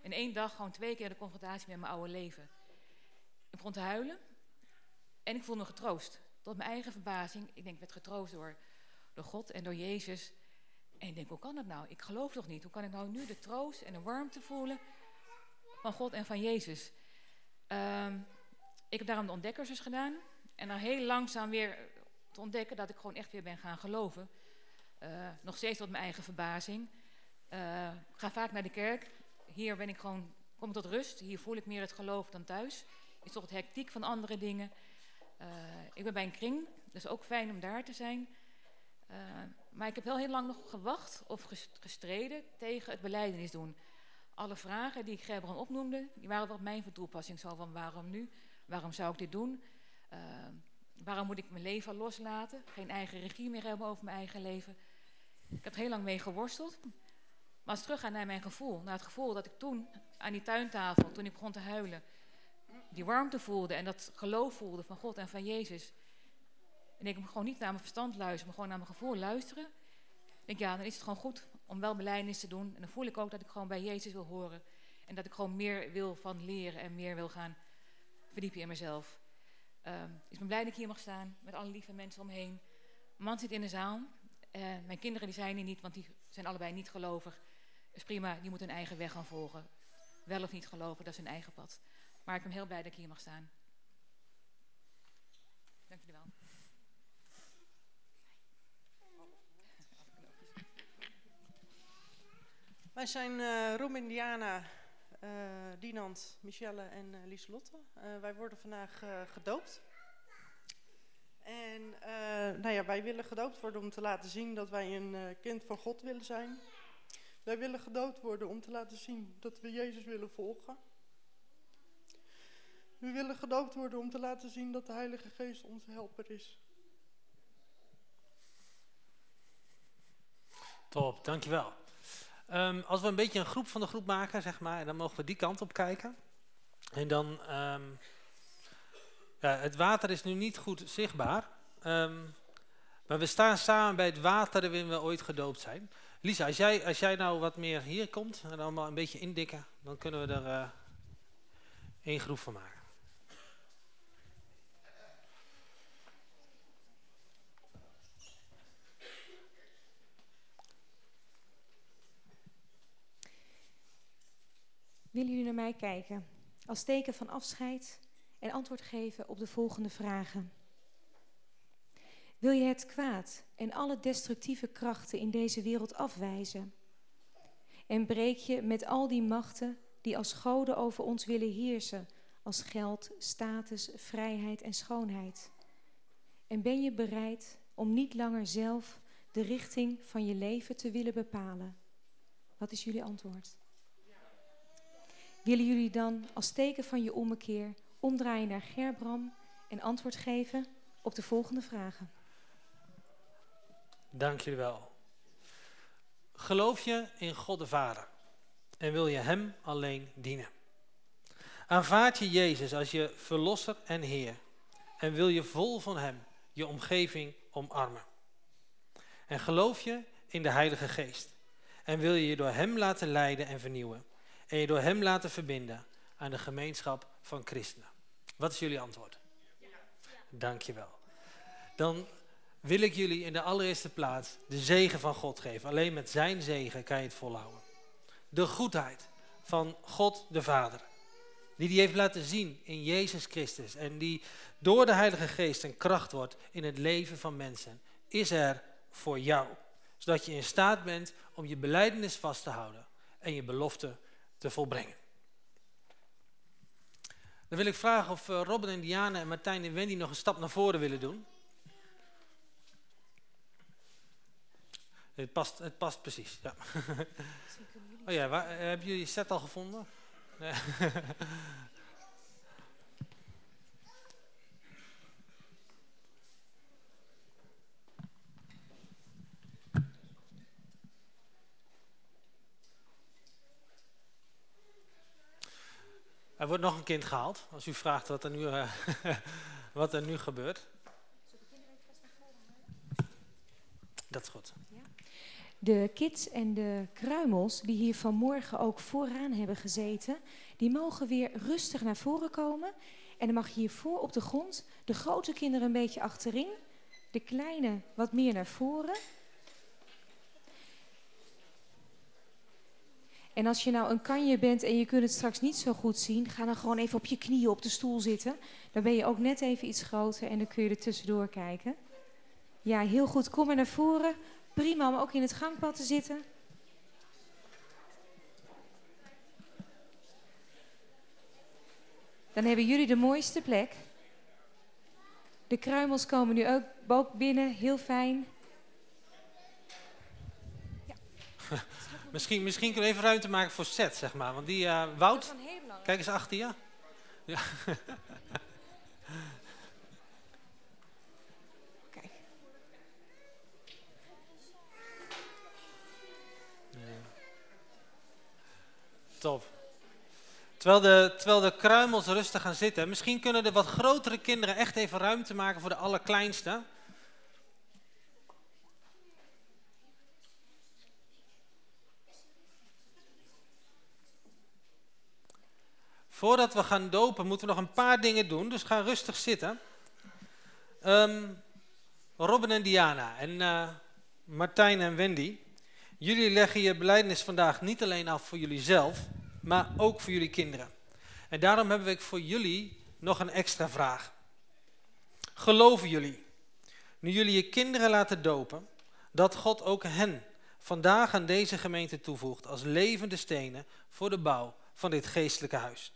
In één dag gewoon twee keer de confrontatie met mijn oude leven. Ik begon te huilen en ik voelde me getroost. Tot mijn eigen verbazing. Ik denk, ik werd getroost door, door God en door Jezus. En ik denk, hoe kan dat nou? Ik geloof toch niet? Hoe kan ik nou nu de troost en de warmte voelen van God en van Jezus? Um, ik heb daarom de ontdekkers gedaan. En dan heel langzaam weer te ontdekken dat ik gewoon echt weer ben gaan geloven. Uh, nog steeds tot mijn eigen verbazing. Uh, ik ga vaak naar de kerk. Hier ben ik gewoon, kom tot rust. Hier voel ik meer het geloof dan thuis. Is toch het hectiek van andere dingen. Uh, ik ben bij een kring, dus ook fijn om daar te zijn. Maar ik heb wel heel lang nog gewacht of gestreden tegen het beleidenis doen. Alle vragen die ik Gerbrand opnoemde, die waren wel mijn toepassing. Zo van waarom nu? Waarom zou ik dit doen? Uh, waarom moet ik mijn leven loslaten? Geen eigen regie meer hebben over mijn eigen leven. Ik heb er heel lang mee geworsteld. Maar als ik terugga naar mijn gevoel, naar het gevoel dat ik toen aan die tuintafel, toen ik begon te huilen, die warmte voelde en dat geloof voelde van God en van Jezus. En ik gewoon niet naar mijn verstand luisteren, maar gewoon naar mijn gevoel luisteren. Denk, ja, dan is het gewoon goed om wel beleidnis te doen. En dan voel ik ook dat ik gewoon bij Jezus wil horen. En dat ik gewoon meer wil van leren en meer wil gaan verdiepen in mezelf. Um, ik ben blij dat ik hier mag staan met alle lieve mensen omheen. Mijn man zit in de zaal. Uh, mijn kinderen die zijn hier niet, want die zijn allebei niet gelovig. is prima, die moeten hun eigen weg gaan volgen. Wel of niet geloven, dat is hun eigen pad. Maar ik ben heel blij dat ik hier mag staan. Dank jullie wel. Wij zijn uh, uh, Dinant, Michelle en uh, Lieselotte. Uh, wij worden vandaag gedoopt. En nou ja, wij willen gedoopt worden om te laten zien dat wij een kind van God willen zijn. Wij willen gedoopt worden om te laten zien dat we Jezus willen volgen. We willen gedoopt worden om te laten zien dat de Heilige Geest onze helper is. Top, dankjewel. Um, als we een beetje een groep van de groep maken, zeg maar, dan mogen we die kant op kijken. En dan, um, ja, het water is nu niet goed zichtbaar. Um, maar we staan samen bij het water waarin we ooit gedoopt zijn. Lisa, als jij, als jij nou wat meer hier komt en allemaal een beetje indikken, dan kunnen we er uh, één groep van maken. Willen jullie naar mij kijken als teken van afscheid en antwoord geven op de volgende vragen? Wil je het kwaad en alle destructieve krachten in deze wereld afwijzen? En breek je met al die machten die als goden over ons willen heersen, als geld, status, vrijheid en schoonheid? En ben je bereid om niet langer zelf de richting van je leven te willen bepalen? Wat is jullie antwoord? Willen jullie dan als teken van je ommekeer omdraaien naar Gerbram en antwoord geven op de volgende vragen? Dank jullie wel. Geloof je in God de Vader en wil je Hem alleen dienen? Aanvaard je Jezus als je Verlosser en Heer en wil je vol van Hem je omgeving omarmen? En geloof je in de Heilige Geest en wil je je door Hem laten leiden en vernieuwen? En je door hem laten verbinden aan de gemeenschap van christenen. Wat is jullie antwoord? Ja. Dankjewel. Dan wil ik jullie in de allereerste plaats de zegen van God geven. Alleen met zijn zegen kan je het volhouden. De goedheid van God de Vader. Die die heeft laten zien in Jezus Christus. En die door de Heilige Geest een kracht wordt in het leven van mensen. Is er voor jou. Zodat je in staat bent om je beleidenis vast te houden. En je belofte te volbrengen. Dan wil ik vragen of eh, Robin en Diana en Martijn en Wendy nog een stap naar voren willen doen. Het past, het past precies. Ja. Oh ja, waar, eh, hebben jullie je set al gevonden? Er wordt nog een kind gehaald, als u vraagt wat er nu, uh, [LAUGHS] wat er nu gebeurt. Dat is goed. De kids en de kruimels die hier vanmorgen ook vooraan hebben gezeten, die mogen weer rustig naar voren komen. En dan mag je hiervoor op de grond de grote kinderen een beetje achterin, de kleine wat meer naar voren. En als je nou een kanje bent en je kunt het straks niet zo goed zien, ga dan gewoon even op je knieën op de stoel zitten. Dan ben je ook net even iets groter en dan kun je er tussendoor kijken. Ja, heel goed. Kom maar naar voren. Prima om ook in het gangpad te zitten. Dan hebben jullie de mooiste plek. De kruimels komen nu ook, binnen, heel fijn. Ja. [LAUGHS] misschien, misschien kunnen we even ruimte maken voor Seth, zeg maar. Want die, uh, Wout, kijk eens achter je. [LAUGHS] Ja. Top. Terwijl de, terwijl de kruimels rustig gaan zitten. Misschien kunnen de wat grotere kinderen echt even ruimte maken voor de allerkleinste. Voordat we gaan dopen moeten we nog een paar dingen doen. Dus ga rustig zitten. Um, Robin en Diana en uh, Martijn en Wendy. Jullie leggen je beleidnis vandaag niet alleen af voor jullie zelf, maar ook voor jullie kinderen. En daarom hebben we voor jullie nog een extra vraag. Geloven jullie, nu jullie je kinderen laten dopen, dat God ook hen vandaag aan deze gemeente toevoegt als levende stenen voor de bouw van dit geestelijke huis?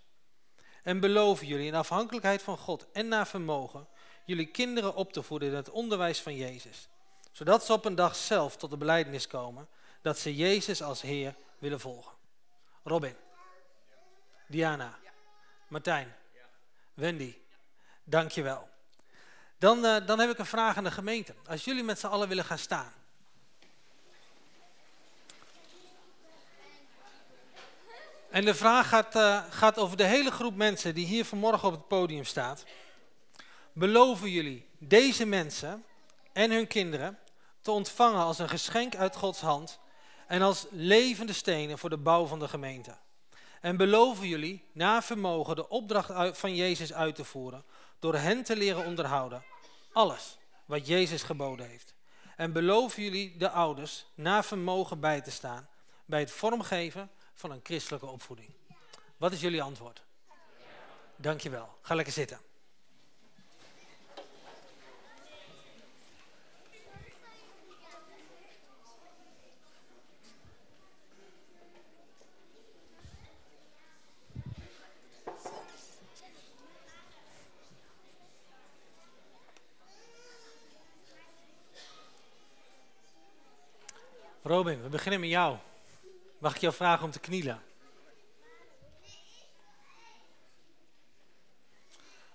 En beloven jullie in afhankelijkheid van God en naar vermogen jullie kinderen op te voeden in het onderwijs van Jezus, zodat ze op een dag zelf tot de beleidnis komen dat ze Jezus als Heer willen volgen. Robin, Diana, Martijn, Wendy, dankjewel. Dan, uh, dan heb ik een vraag aan de gemeente. Als jullie met z'n allen willen gaan staan. En de vraag gaat, uh, gaat over de hele groep mensen die hier vanmorgen op het podium staat. Beloven jullie deze mensen en hun kinderen te ontvangen als een geschenk uit Gods hand en als levende stenen voor de bouw van de gemeente. En beloven jullie na vermogen de opdracht van Jezus uit te voeren, door hen te leren onderhouden, alles wat Jezus geboden heeft. En beloven jullie de ouders na vermogen bij te staan bij het vormgeven van een christelijke opvoeding. Wat is jullie antwoord? Dankjewel. Ga lekker zitten. Robin, we beginnen met jou. Mag ik jou vragen om te knielen?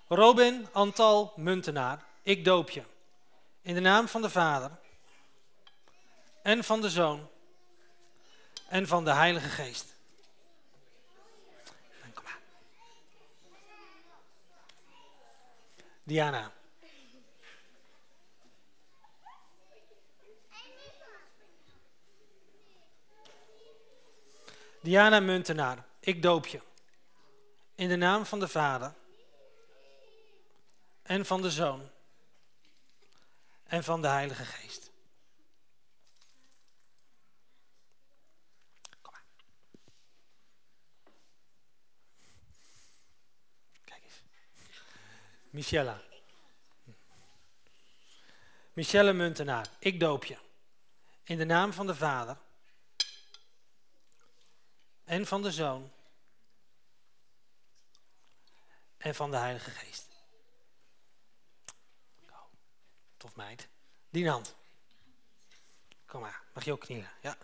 Robin Antal Muntenaar, ik doop je. In de naam van de Vader en van de Zoon en van de Heilige Geest. Diana. Diana Muntenaar, ik doop je. In de naam van de Vader en van de Zoon en van de Heilige Geest. Kom maar. Kijk eens. Michella. Michelle Muntenaar, ik doop je. In de naam van de Vader en van de Zoon en van de Heilige Geest. Oh, tof meid. Die hand. Kom maar, mag je ook knielen. Ja.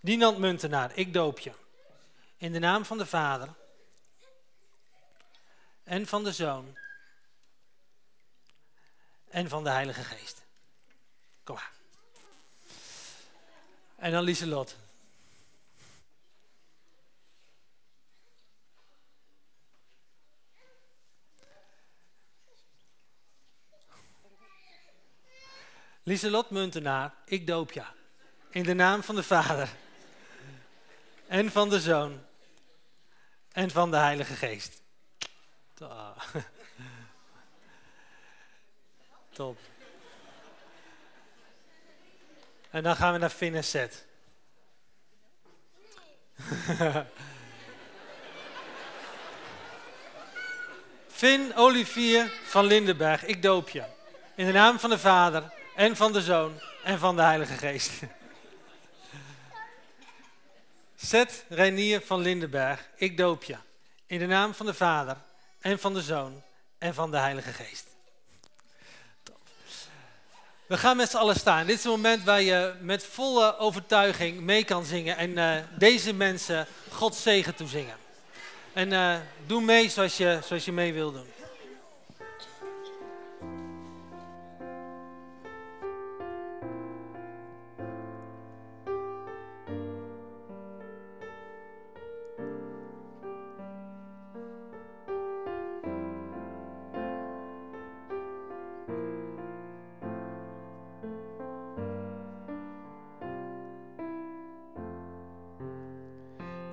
Dinant Muntenaar, ik doop je. In de naam van de Vader en van de Zoon en van de Heilige Geest. Kom maar. En dan Lieselot. Lieselot Muntenaar, ik doop je. In de naam van de Vader. En van de Zoon. En van de Heilige Geest. Top. En dan gaan we naar Finn en Set. [LAUGHS] Finn Olivier van Lindenberg, ik doop je. In de naam van de Vader en van de Zoon en van de Heilige Geest. Zet Reinier van Lindenberg, ik doop je. In de naam van de Vader en van de Zoon en van de Heilige Geest. We gaan met z'n allen staan. Dit is het moment waar je met volle overtuiging mee kan zingen en uh, deze mensen Gods zegen toezingen. En uh, doe mee zoals je, zoals je mee wil doen.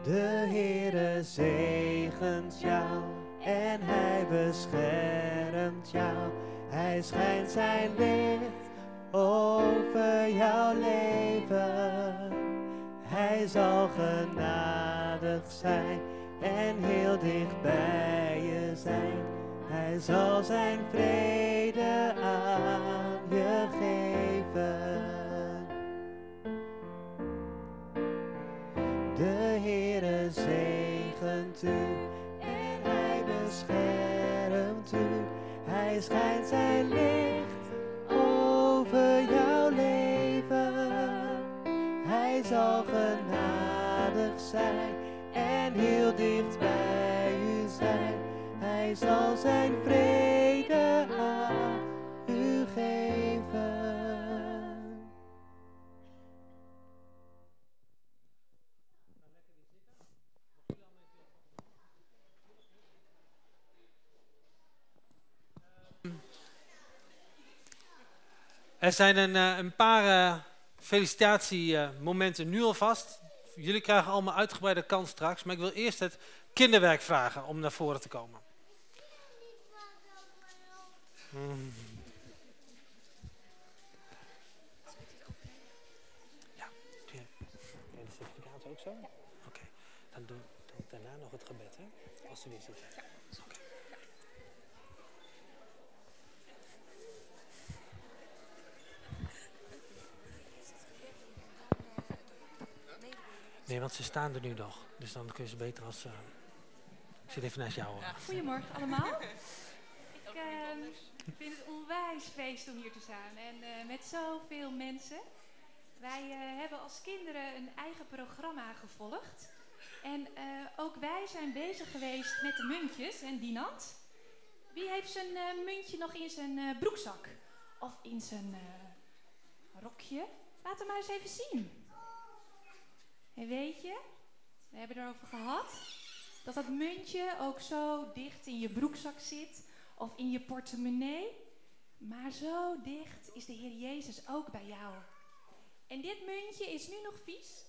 De Heere zegent jou en hij beschermt jou. Hij schijnt zijn licht over jouw leven. Hij zal genadig zijn en heel dicht bij je zijn. Hij zal zijn vrede aan schijnt zijn licht over jouw leven. Hij zal genadig zijn en heel dicht bij u zijn. Hij zal zijn vrede Er zijn een, uh, een paar uh, felicitatiemomenten nu alvast. Jullie krijgen allemaal uitgebreide kans straks, maar ik wil eerst het kinderwerk vragen om naar voren te komen. Hmm. Ja, doe je de certificaat ook zo? Oké, okay. dan doe ik daarna nog het gebed, hè? Als weer Nee, want ze staan er nu nog. Dus dan kun je ze beter als... Uh... Ik zit even naast jou. Ja. Goedemorgen allemaal. [LAUGHS] ik uh, vind het onwijs feest om hier te staan. En uh, met zoveel mensen. Wij uh, hebben als kinderen een eigen programma gevolgd. En ook wij zijn bezig geweest met de muntjes en Dinant. Wie heeft zijn muntje nog in zijn broekzak? Of in zijn rokje? Laat hem maar eens even zien. En weet je, we hebben erover gehad, dat dat muntje ook zo dicht in je broekzak zit of in je portemonnee. Maar zo dicht is de Heer Jezus ook bij jou. En dit muntje is nu nog vies,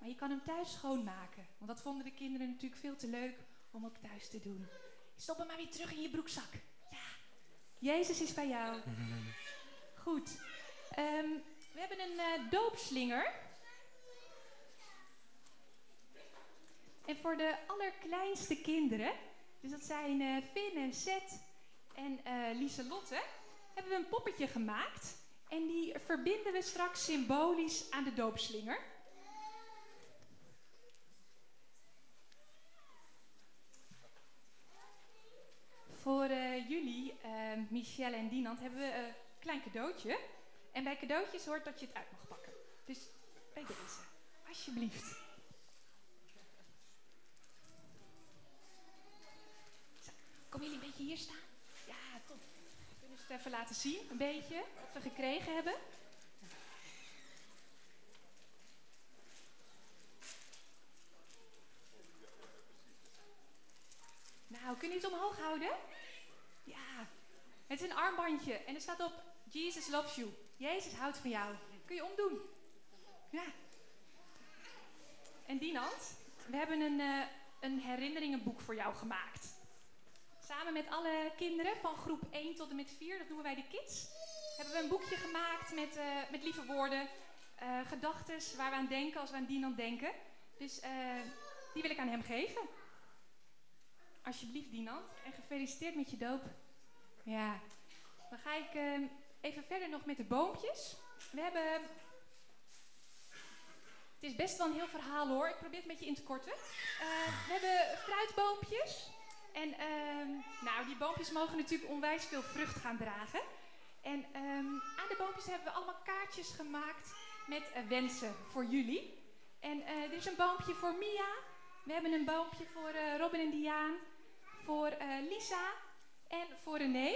maar je kan hem thuis schoonmaken. Want dat vonden de kinderen natuurlijk veel te leuk om ook thuis te doen. Stop hem maar weer terug in je broekzak. Ja, Jezus is bij jou. [LAUGHS] Goed. Um, we hebben een uh, doopslinger. En voor de allerkleinste kinderen, dus dat zijn uh, Finn en Seth en uh, Lieselotte, hebben we een poppetje gemaakt. En die verbinden we straks symbolisch aan de doopslinger. Voor uh, jullie, Michelle en Dinant, hebben we een klein cadeautje. En bij cadeautjes hoort dat je het uit mag pakken. Dus bij deze, alsjeblieft. Zo, Kom jullie een beetje hier staan? Ja, top. Kunnen ze het even laten zien, een beetje, wat we gekregen hebben? Nou, kun je het omhoog houden? Ja. Het is een armbandje en er staat op Jesus loves you. Jezus houdt van jou. Kun je omdoen. Ja. En Dinant, we hebben een, eh, een herinneringenboek voor jou gemaakt. Samen met alle kinderen van groep 1 tot en met 4, dat noemen wij de kids, hebben we een boekje gemaakt met, eh, met lieve woorden, uh, gedachten waar we aan denken als we aan Dinant denken. Dus eh, die wil ik aan hem geven. Alsjeblieft, Dinant. En gefeliciteerd met je doop. Ja. Dan ga ik eh, even verder nog met de boompjes. We hebben... Het is best wel een heel verhaal hoor. Ik probeer het een beetje in te korten. Eh, we hebben fruitboompjes. En ehm, nou, die boompjes mogen natuurlijk onwijs veel vrucht gaan dragen. En ehm, aan de boompjes hebben we allemaal kaartjes gemaakt met eh, wensen voor jullie. En eh, er is een boompje voor Mia. We hebben een boompje voor eh, Robin en Diaan. Voor Lisa. En voor René.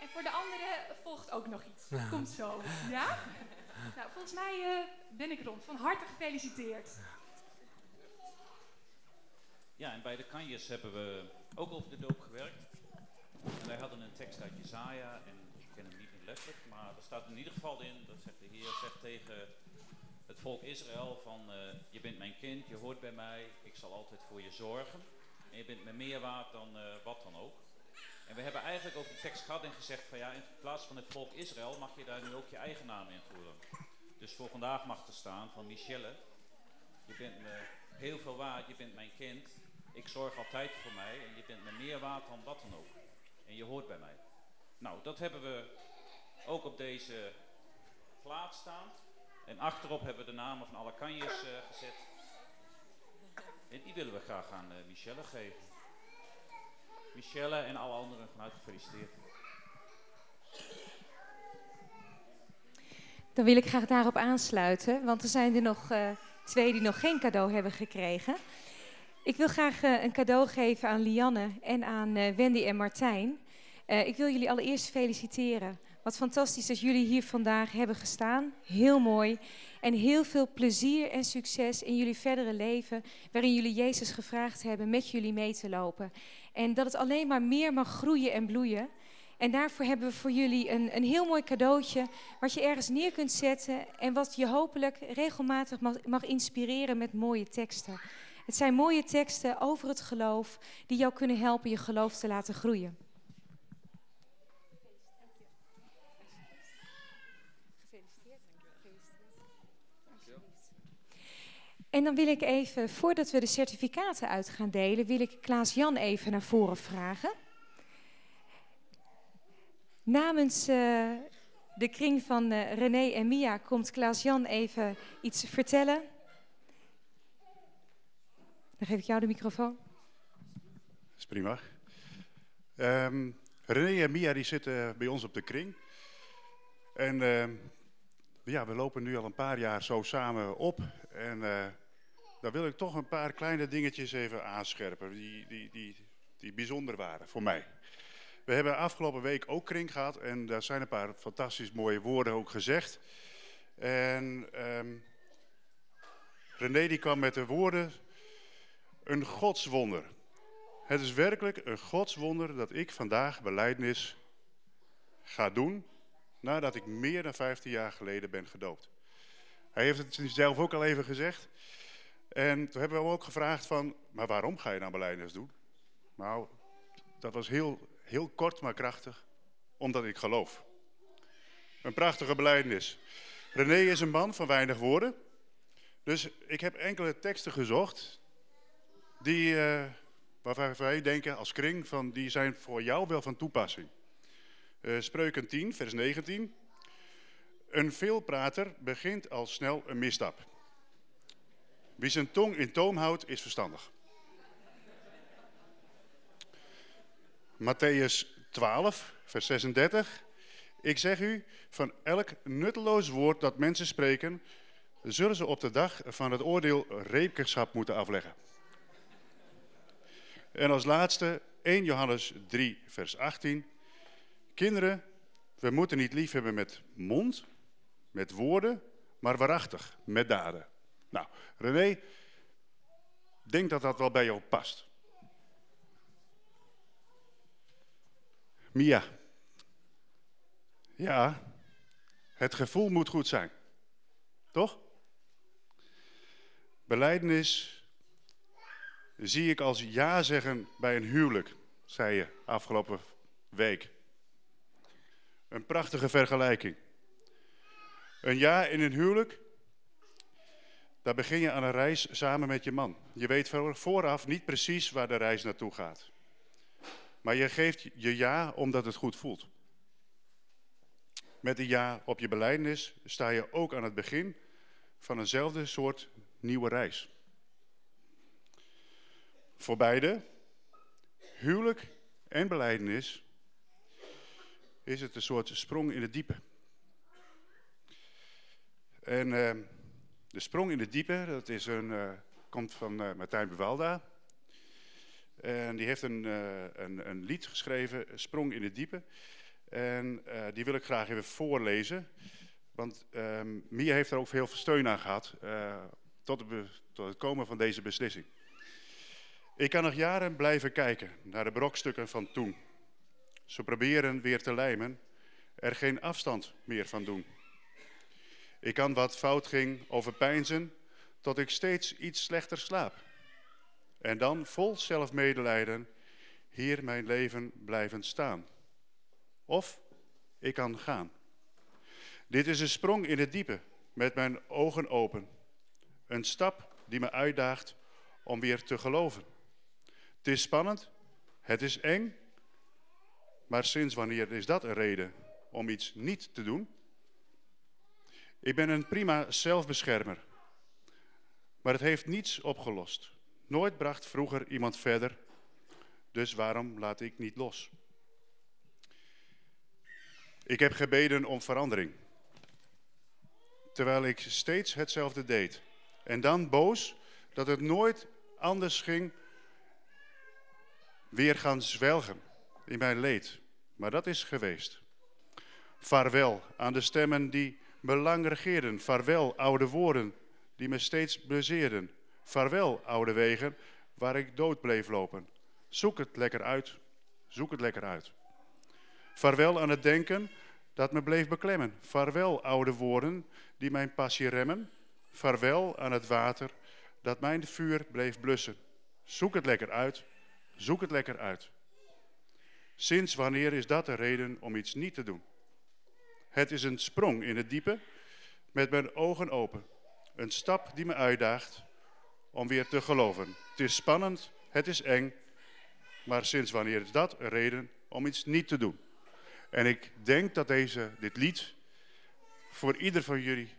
En voor de anderen volgt ook nog iets. Ja. Komt zo. Ja? Nou, volgens mij ben ik rond. Van harte gefeliciteerd. Ja, en bij de kanjes hebben we ook over de doop gewerkt. Wij hadden een tekst uit Jezaja, en ik ken hem niet in letterlijk, maar er staat in ieder geval in, dat zegt de Heer, zegt tegen het volk Israël van, eh, je bent mijn kind, je hoort bij mij, ik zal altijd voor je zorgen. En je bent me meer waard dan eh, wat dan ook. En we hebben eigenlijk over de tekst gehad en gezegd van ja, in plaats van het volk Israël mag je daar nu ook je eigen naam in voeren. Dus voor vandaag mag er staan van Michelle, je bent me heel veel waard, je bent mijn kind. Ik zorg altijd voor mij en je bent me meer waard dan wat dan ook. En je hoort bij mij. Nou, dat hebben we ook op deze plaat staan. En achterop hebben we de namen van alle kanjes eh, gezet. En die willen we graag aan eh, Michelle geven. Michelle en alle anderen vanuit gefeliciteerd. Dan wil ik graag daarop aansluiten, want er zijn er nog eh, twee die nog geen cadeau hebben gekregen. Ik wil graag eh, een cadeau geven aan Lianne en aan eh, Wendy en Martijn. Eh, ik wil jullie allereerst feliciteren. Wat fantastisch dat jullie hier vandaag hebben gestaan. Heel mooi. En heel veel plezier en succes in jullie verdere leven, waarin jullie Jezus gevraagd hebben met jullie mee te lopen. En dat het alleen maar meer mag groeien en bloeien. En daarvoor hebben we voor jullie een, een heel mooi cadeautje, wat je ergens neer kunt zetten en wat je hopelijk regelmatig mag, mag inspireren met mooie teksten. Het zijn mooie teksten over het geloof die jou kunnen helpen je geloof te laten groeien. En dan wil ik even, voordat we de certificaten uit gaan delen, wil ik Klaas-Jan even naar voren vragen. Namens eh, de kring van eh, René en Mia komt Klaas-Jan even iets vertellen. Dan geef ik jou de microfoon. Dat is prima. Ehm, René en Mia die zitten bij ons op de kring. En ehm, ja, we lopen nu al een paar jaar zo samen op. En eh, daar wil ik toch een paar kleine dingetjes even aanscherpen die, die, die, die bijzonder waren voor mij. We hebben afgelopen week ook kring gehad en daar zijn een paar fantastisch mooie woorden ook gezegd. En ehm, René die kwam met de woorden, een godswonder. Het is werkelijk een godswonder dat ik vandaag beleidnis ga doen nadat ik meer dan 15 jaar geleden ben gedoopt. Hij heeft het zelf ook al even gezegd. En toen hebben we hem ook gevraagd van, maar waarom ga je dan beleidnis doen? Nou, dat was heel, heel kort maar krachtig, omdat ik geloof. Een prachtige beleidnis. René is een man van weinig woorden. Dus ik heb enkele teksten gezocht die, uh, waarvan wij denken als kring, van, die zijn voor jou wel van toepassing. Uh, Spreuken 10, vers 19. Een veelprater begint al snel een misstap. Wie zijn tong in toom houdt, is verstandig. Matthäus 12, vers 36. Ik zeg u, van elk nutteloos woord dat mensen spreken, zullen ze op de dag van het oordeel rekenschap moeten afleggen. En als laatste 1 Johannes 3, vers 18. Kinderen, we moeten niet lief hebben met mond, met woorden, maar waarachtig, met daden. Nou, René, denk dat dat wel bij jou past. Mia. Ja, het gevoel moet goed zijn. Toch? Beleidenis zie ik als ja zeggen bij een huwelijk, zei je afgelopen week. Een prachtige vergelijking. Een ja in een huwelijk, daar begin je aan een reis samen met je man. Je weet vooraf niet precies waar de reis naartoe gaat. Maar je geeft je ja omdat het goed voelt. Met een ja op je beleidnis sta je ook aan het begin van eenzelfde soort nieuwe reis. Voor beide, huwelijk en beleidenis, is het een soort sprong in het diepe. En uh, de sprong in het diepe, dat is een, uh, komt van uh, Martijn Bewalda. En die heeft een, een, een, lied geschreven, Sprong in het diepe. En die wil ik graag even voorlezen. Want ehm, Mia heeft er ook veel steun aan gehad tot, tot het komen van deze beslissing. Ik kan nog jaren blijven kijken naar de brokstukken van toen. Ze proberen weer te lijmen, er geen afstand meer van doen. Ik kan wat fout ging overpeinzen, tot ik steeds iets slechter slaap. En dan vol zelfmedelijden hier mijn leven blijven staan. Of ik kan gaan. Dit is een sprong in het diepe, met mijn ogen open. Een stap die me uitdaagt om weer te geloven. Het is spannend, het is eng, maar sinds wanneer is dat een reden om iets niet te doen? Ik ben een prima zelfbeschermer, maar het heeft niets opgelost. Nooit bracht vroeger iemand verder, dus waarom laat ik niet los? Ik heb gebeden om verandering, terwijl ik steeds hetzelfde deed. En dan boos dat het nooit anders ging, weer gaan zwelgen in mijn leed. Maar dat is geweest. Vaarwel aan de stemmen die me lang regeerden. Vaarwel oude woorden die me steeds blesseerden. Vaarwel oude wegen waar ik dood bleef lopen. Zoek het lekker uit. Zoek het lekker uit. Vaarwel aan het denken dat me bleef beklemmen. Vaarwel oude woorden die mijn passie remmen. Vaarwel aan het water dat mijn vuur bleef blussen. Zoek het lekker uit. Zoek het lekker uit. Sinds wanneer is dat een reden om iets niet te doen? Het is een sprong in het diepe met mijn ogen open. Een stap die me uitdaagt om weer te geloven. Het is spannend, het is eng, maar sinds wanneer is dat een reden om iets niet te doen? En ik denk dat deze, dit lied voor ieder van jullie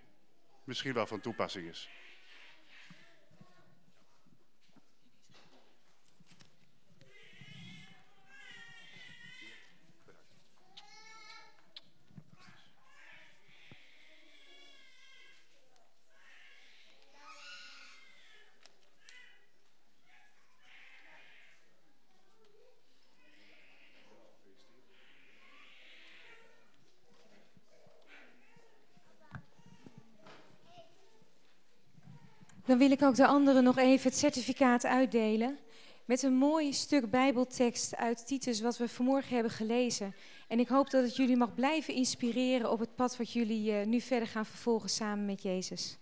misschien wel van toepassing is. Dan wil ik ook de anderen nog even het certificaat uitdelen. Met een mooi stuk Bijbeltekst uit Titus, wat we vanmorgen hebben gelezen. En ik hoop dat het jullie mag blijven inspireren op het pad wat jullie uh, nu verder gaan vervolgen samen met Jezus.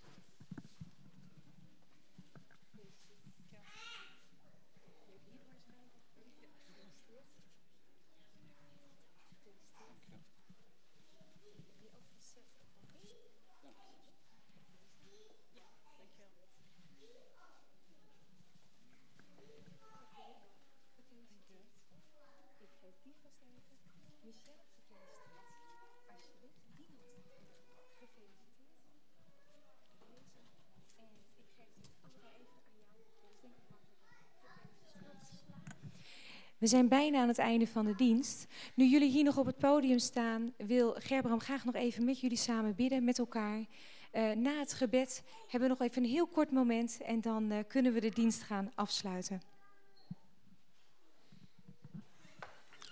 We zijn bijna aan het einde van de dienst. Nu jullie hier nog op het podium staan, wil Gerbram graag nog even met jullie samen bidden, met elkaar. Uh, na het gebed hebben we nog even een heel kort moment en dan uh, kunnen we de dienst gaan afsluiten.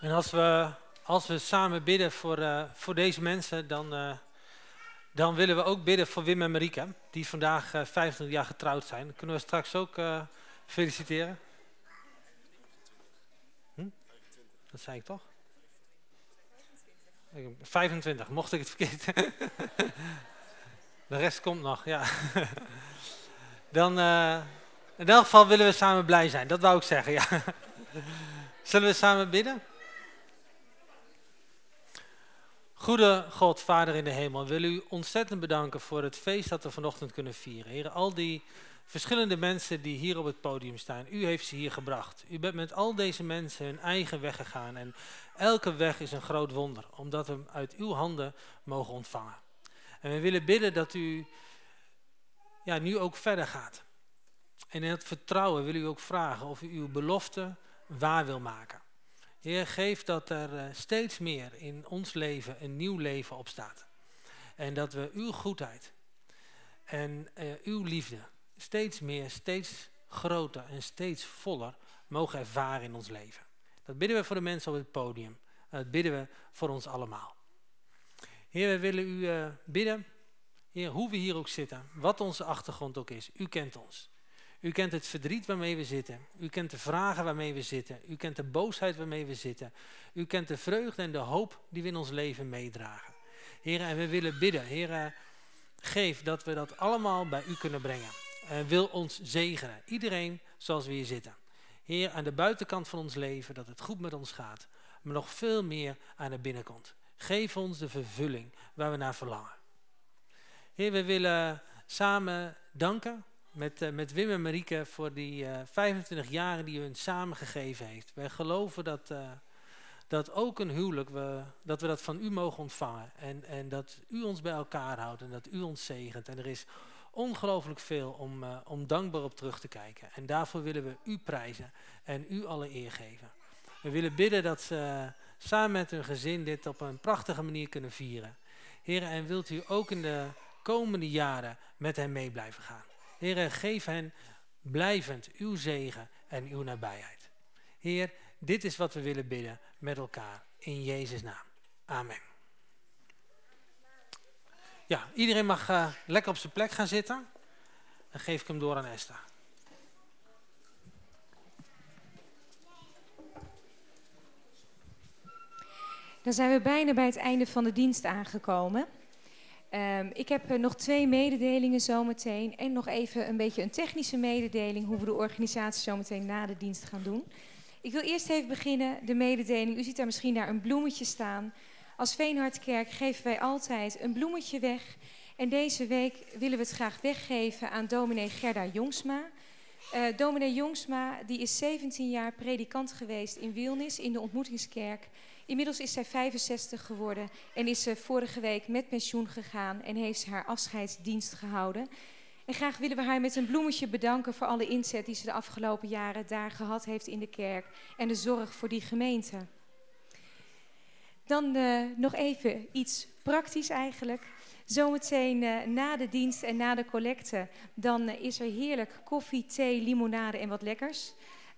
En als we, als we samen bidden voor, uh, voor deze mensen, dan, dan willen we ook bidden voor Wim en Marika, die vandaag 25 jaar getrouwd zijn. Kunnen we straks ook feliciteren. Dat zei ik toch? 25, mocht ik het verkeerd. [LAUGHS] De rest komt nog, ja. [LAUGHS] Dan, uh, in elk geval willen we samen blij zijn, dat wou ik zeggen, ja. [LAUGHS] Zullen we samen bidden? Goede God, Vader in de hemel, wil u ontzettend bedanken voor het feest dat we vanochtend kunnen vieren. Heer, al die verschillende mensen die hier op het podium staan, u heeft ze hier gebracht. U bent met al deze mensen hun eigen weg gegaan en elke weg is een groot wonder, omdat we hem uit uw handen mogen ontvangen. En we willen bidden dat u ja, nu ook verder gaat. En in het vertrouwen wil u ook vragen of u uw belofte waar wil maken. Heer, geef dat er eh, steeds meer in ons leven een nieuw leven opstaat. En dat we uw goedheid en uh, uw liefde steeds meer, steeds groter en steeds voller mogen ervaren in ons leven. Dat bidden we voor de mensen op het podium. Dat bidden we voor ons allemaal. Heer, we willen u uh, bidden, Heer, hoe we hier ook zitten, wat onze achtergrond ook is. U kent ons. U kent het verdriet waarmee we zitten. U kent de vragen waarmee we zitten. U kent de boosheid waarmee we zitten. U kent de vreugde en de hoop die we in ons leven meedragen. Heer, en we willen bidden, Heer, geef dat we dat allemaal bij u kunnen brengen. En wil ons zegenen, iedereen zoals we hier zitten. Heer, aan de buitenkant van ons leven, dat het goed met ons gaat, maar nog veel meer aan de binnenkant. Geef ons de vervulling waar we naar verlangen. Heer, we willen samen danken met, uh, met Wim en Marieke voor die uh, 25 jaren die u hun samen gegeven heeft. Wij geloven dat, dat ook een huwelijk, we, dat we dat van u mogen ontvangen. En, en dat u ons bij elkaar houdt en dat u ons zegent. En er is ongelooflijk veel om, uh, om dankbaar op terug te kijken. En daarvoor willen we u prijzen en u alle eer geven. We willen bidden dat ze samen met hun gezin dit op een prachtige manier kunnen vieren. Heren, en wilt u ook in de komende jaren met hen mee blijven gaan. Heren, geef hen blijvend uw zegen en uw nabijheid. Heer, dit is wat we willen bidden met elkaar in Jezus' naam. Amen. Ja, iedereen mag uh, lekker op zijn plek gaan zitten. Dan geef ik hem door aan Esther. Dan zijn we bijna bij het einde van de dienst aangekomen. Um, ik heb uh, nog twee mededelingen zometeen. En nog even een beetje een technische mededeling hoe we de organisatie zometeen na de dienst gaan doen. Ik wil eerst even beginnen, de mededeling. U ziet daar misschien daar een bloemetje staan. Als Veenhardkerk geven wij altijd een bloemetje weg. En deze week willen we het graag weggeven aan dominee Gerda Jongsma. Uh, dominee Jongsma die is 17 jaar predikant geweest in Wilnis in de ontmoetingskerk. Inmiddels is zij 65 geworden en is ze vorige week met pensioen gegaan en heeft haar afscheidsdienst gehouden. En graag willen we haar met een bloemetje bedanken voor alle inzet die ze de afgelopen jaren daar gehad heeft in de kerk en de zorg voor die gemeente. Dan uh, nog even iets praktisch eigenlijk. Zometeen uh, na de dienst en na de collecte, dan uh, is er heerlijk koffie, thee, limonade en wat lekkers.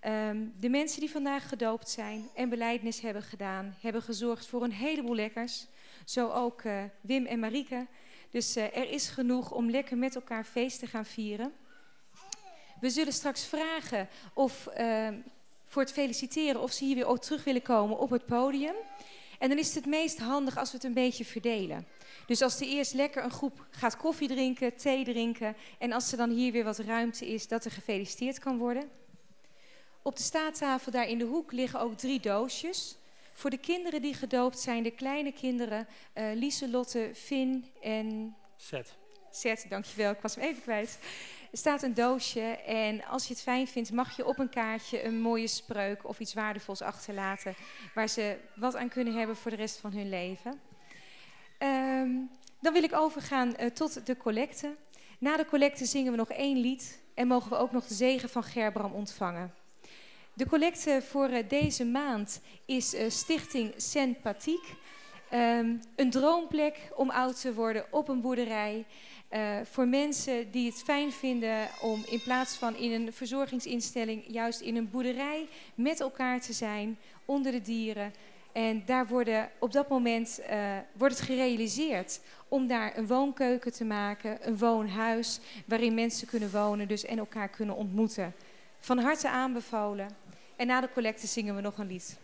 Um, de mensen die vandaag gedoopt zijn en beleidnis hebben gedaan, hebben gezorgd voor een heleboel lekkers. Zo ook Wim en Marieke. Dus er is genoeg om lekker met elkaar feest te gaan vieren. We zullen straks vragen of, ehm, voor het feliciteren of ze hier weer terug willen komen op het podium. En dan is het het meest handig als we het een beetje verdelen. Dus als er eerst lekker een groep gaat koffie drinken, thee drinken... en als er dan hier weer wat ruimte is, dat er gefeliciteerd kan worden. Op de staattafel daar in de hoek liggen ook drie doosjes. Voor de kinderen die gedoopt zijn, de kleine kinderen... Uh, Lieselotte, Finn en... Zet. Zet, dankjewel, ik was hem even kwijt. Er staat een doosje en als je het fijn vindt, mag je op een kaartje een mooie spreuk of iets waardevols achterlaten waar ze wat aan kunnen hebben voor de rest van hun leven. Um, dan wil ik overgaan uh, tot de collecte. Na de collecte zingen we nog één lied en mogen we ook nog de zegen van Gerbram ontvangen. De collecte voor eh, deze maand is uh, Stichting Saint Patrick. Um, een droomplek om oud te worden op een boerderij. Uh, voor mensen die het fijn vinden om in plaats van in een verzorgingsinstelling, juist in een boerderij met elkaar te zijn, onder de dieren. En daar worden op dat moment uh, wordt het gerealiseerd om daar een woonkeuken te maken, een woonhuis waarin mensen kunnen wonen dus en elkaar kunnen ontmoeten. Van harte aanbevolen. En na de collecte zingen we nog een lied.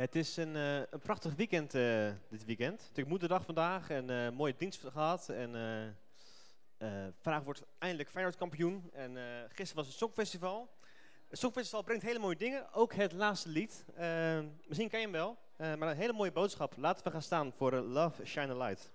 Het is een, uh, een prachtig weekend uh, dit weekend. Natuurlijk moederdag vandaag en uh, mooie dienst gehad. En vandaag wordt eindelijk Feyenoord kampioen. En gisteren was het Songfestival. Het Songfestival brengt hele mooie dingen. Ook het laatste lied. misschien ken je hem wel. maar een hele mooie boodschap. Laten we gaan staan voor Love Shine a Light.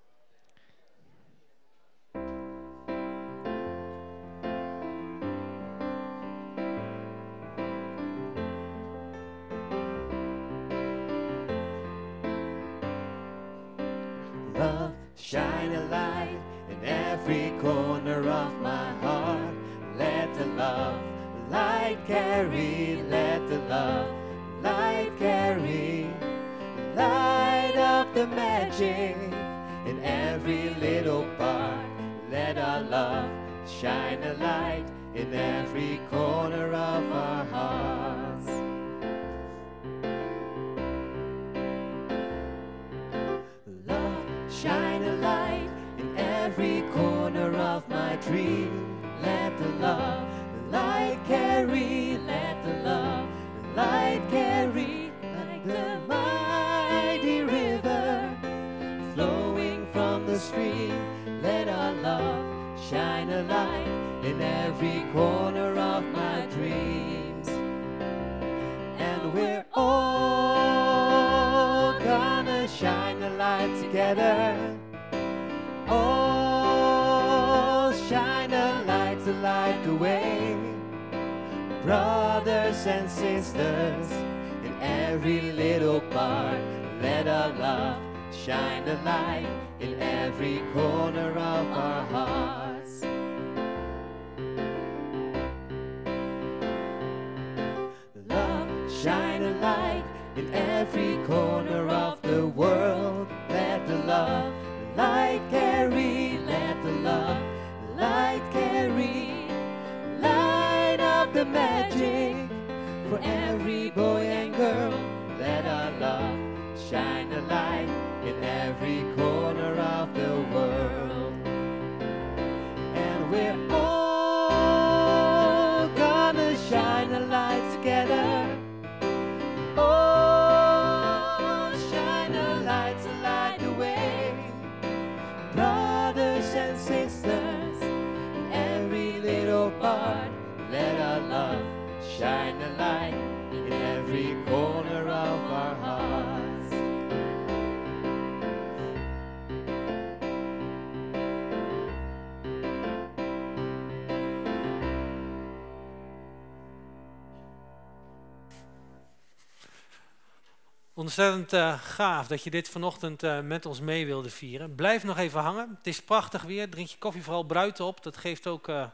Ontzettend eh, gaaf dat je dit vanochtend eh, met ons mee wilde vieren. Blijf nog even hangen. Het is prachtig weer. Drink je koffie vooral buiten op. Dat geeft ook eh,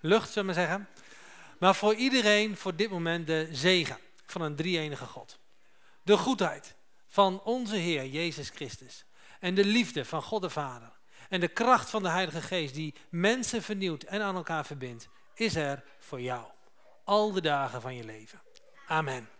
lucht, zullen we zeggen. Maar voor iedereen voor dit moment de zegen van een drie-enige God. De goedheid van onze Heer Jezus Christus. En de liefde van God de Vader. En de kracht van de Heilige Geest die mensen vernieuwt en aan elkaar verbindt. Is er voor jou. Al de dagen van je leven. Amen.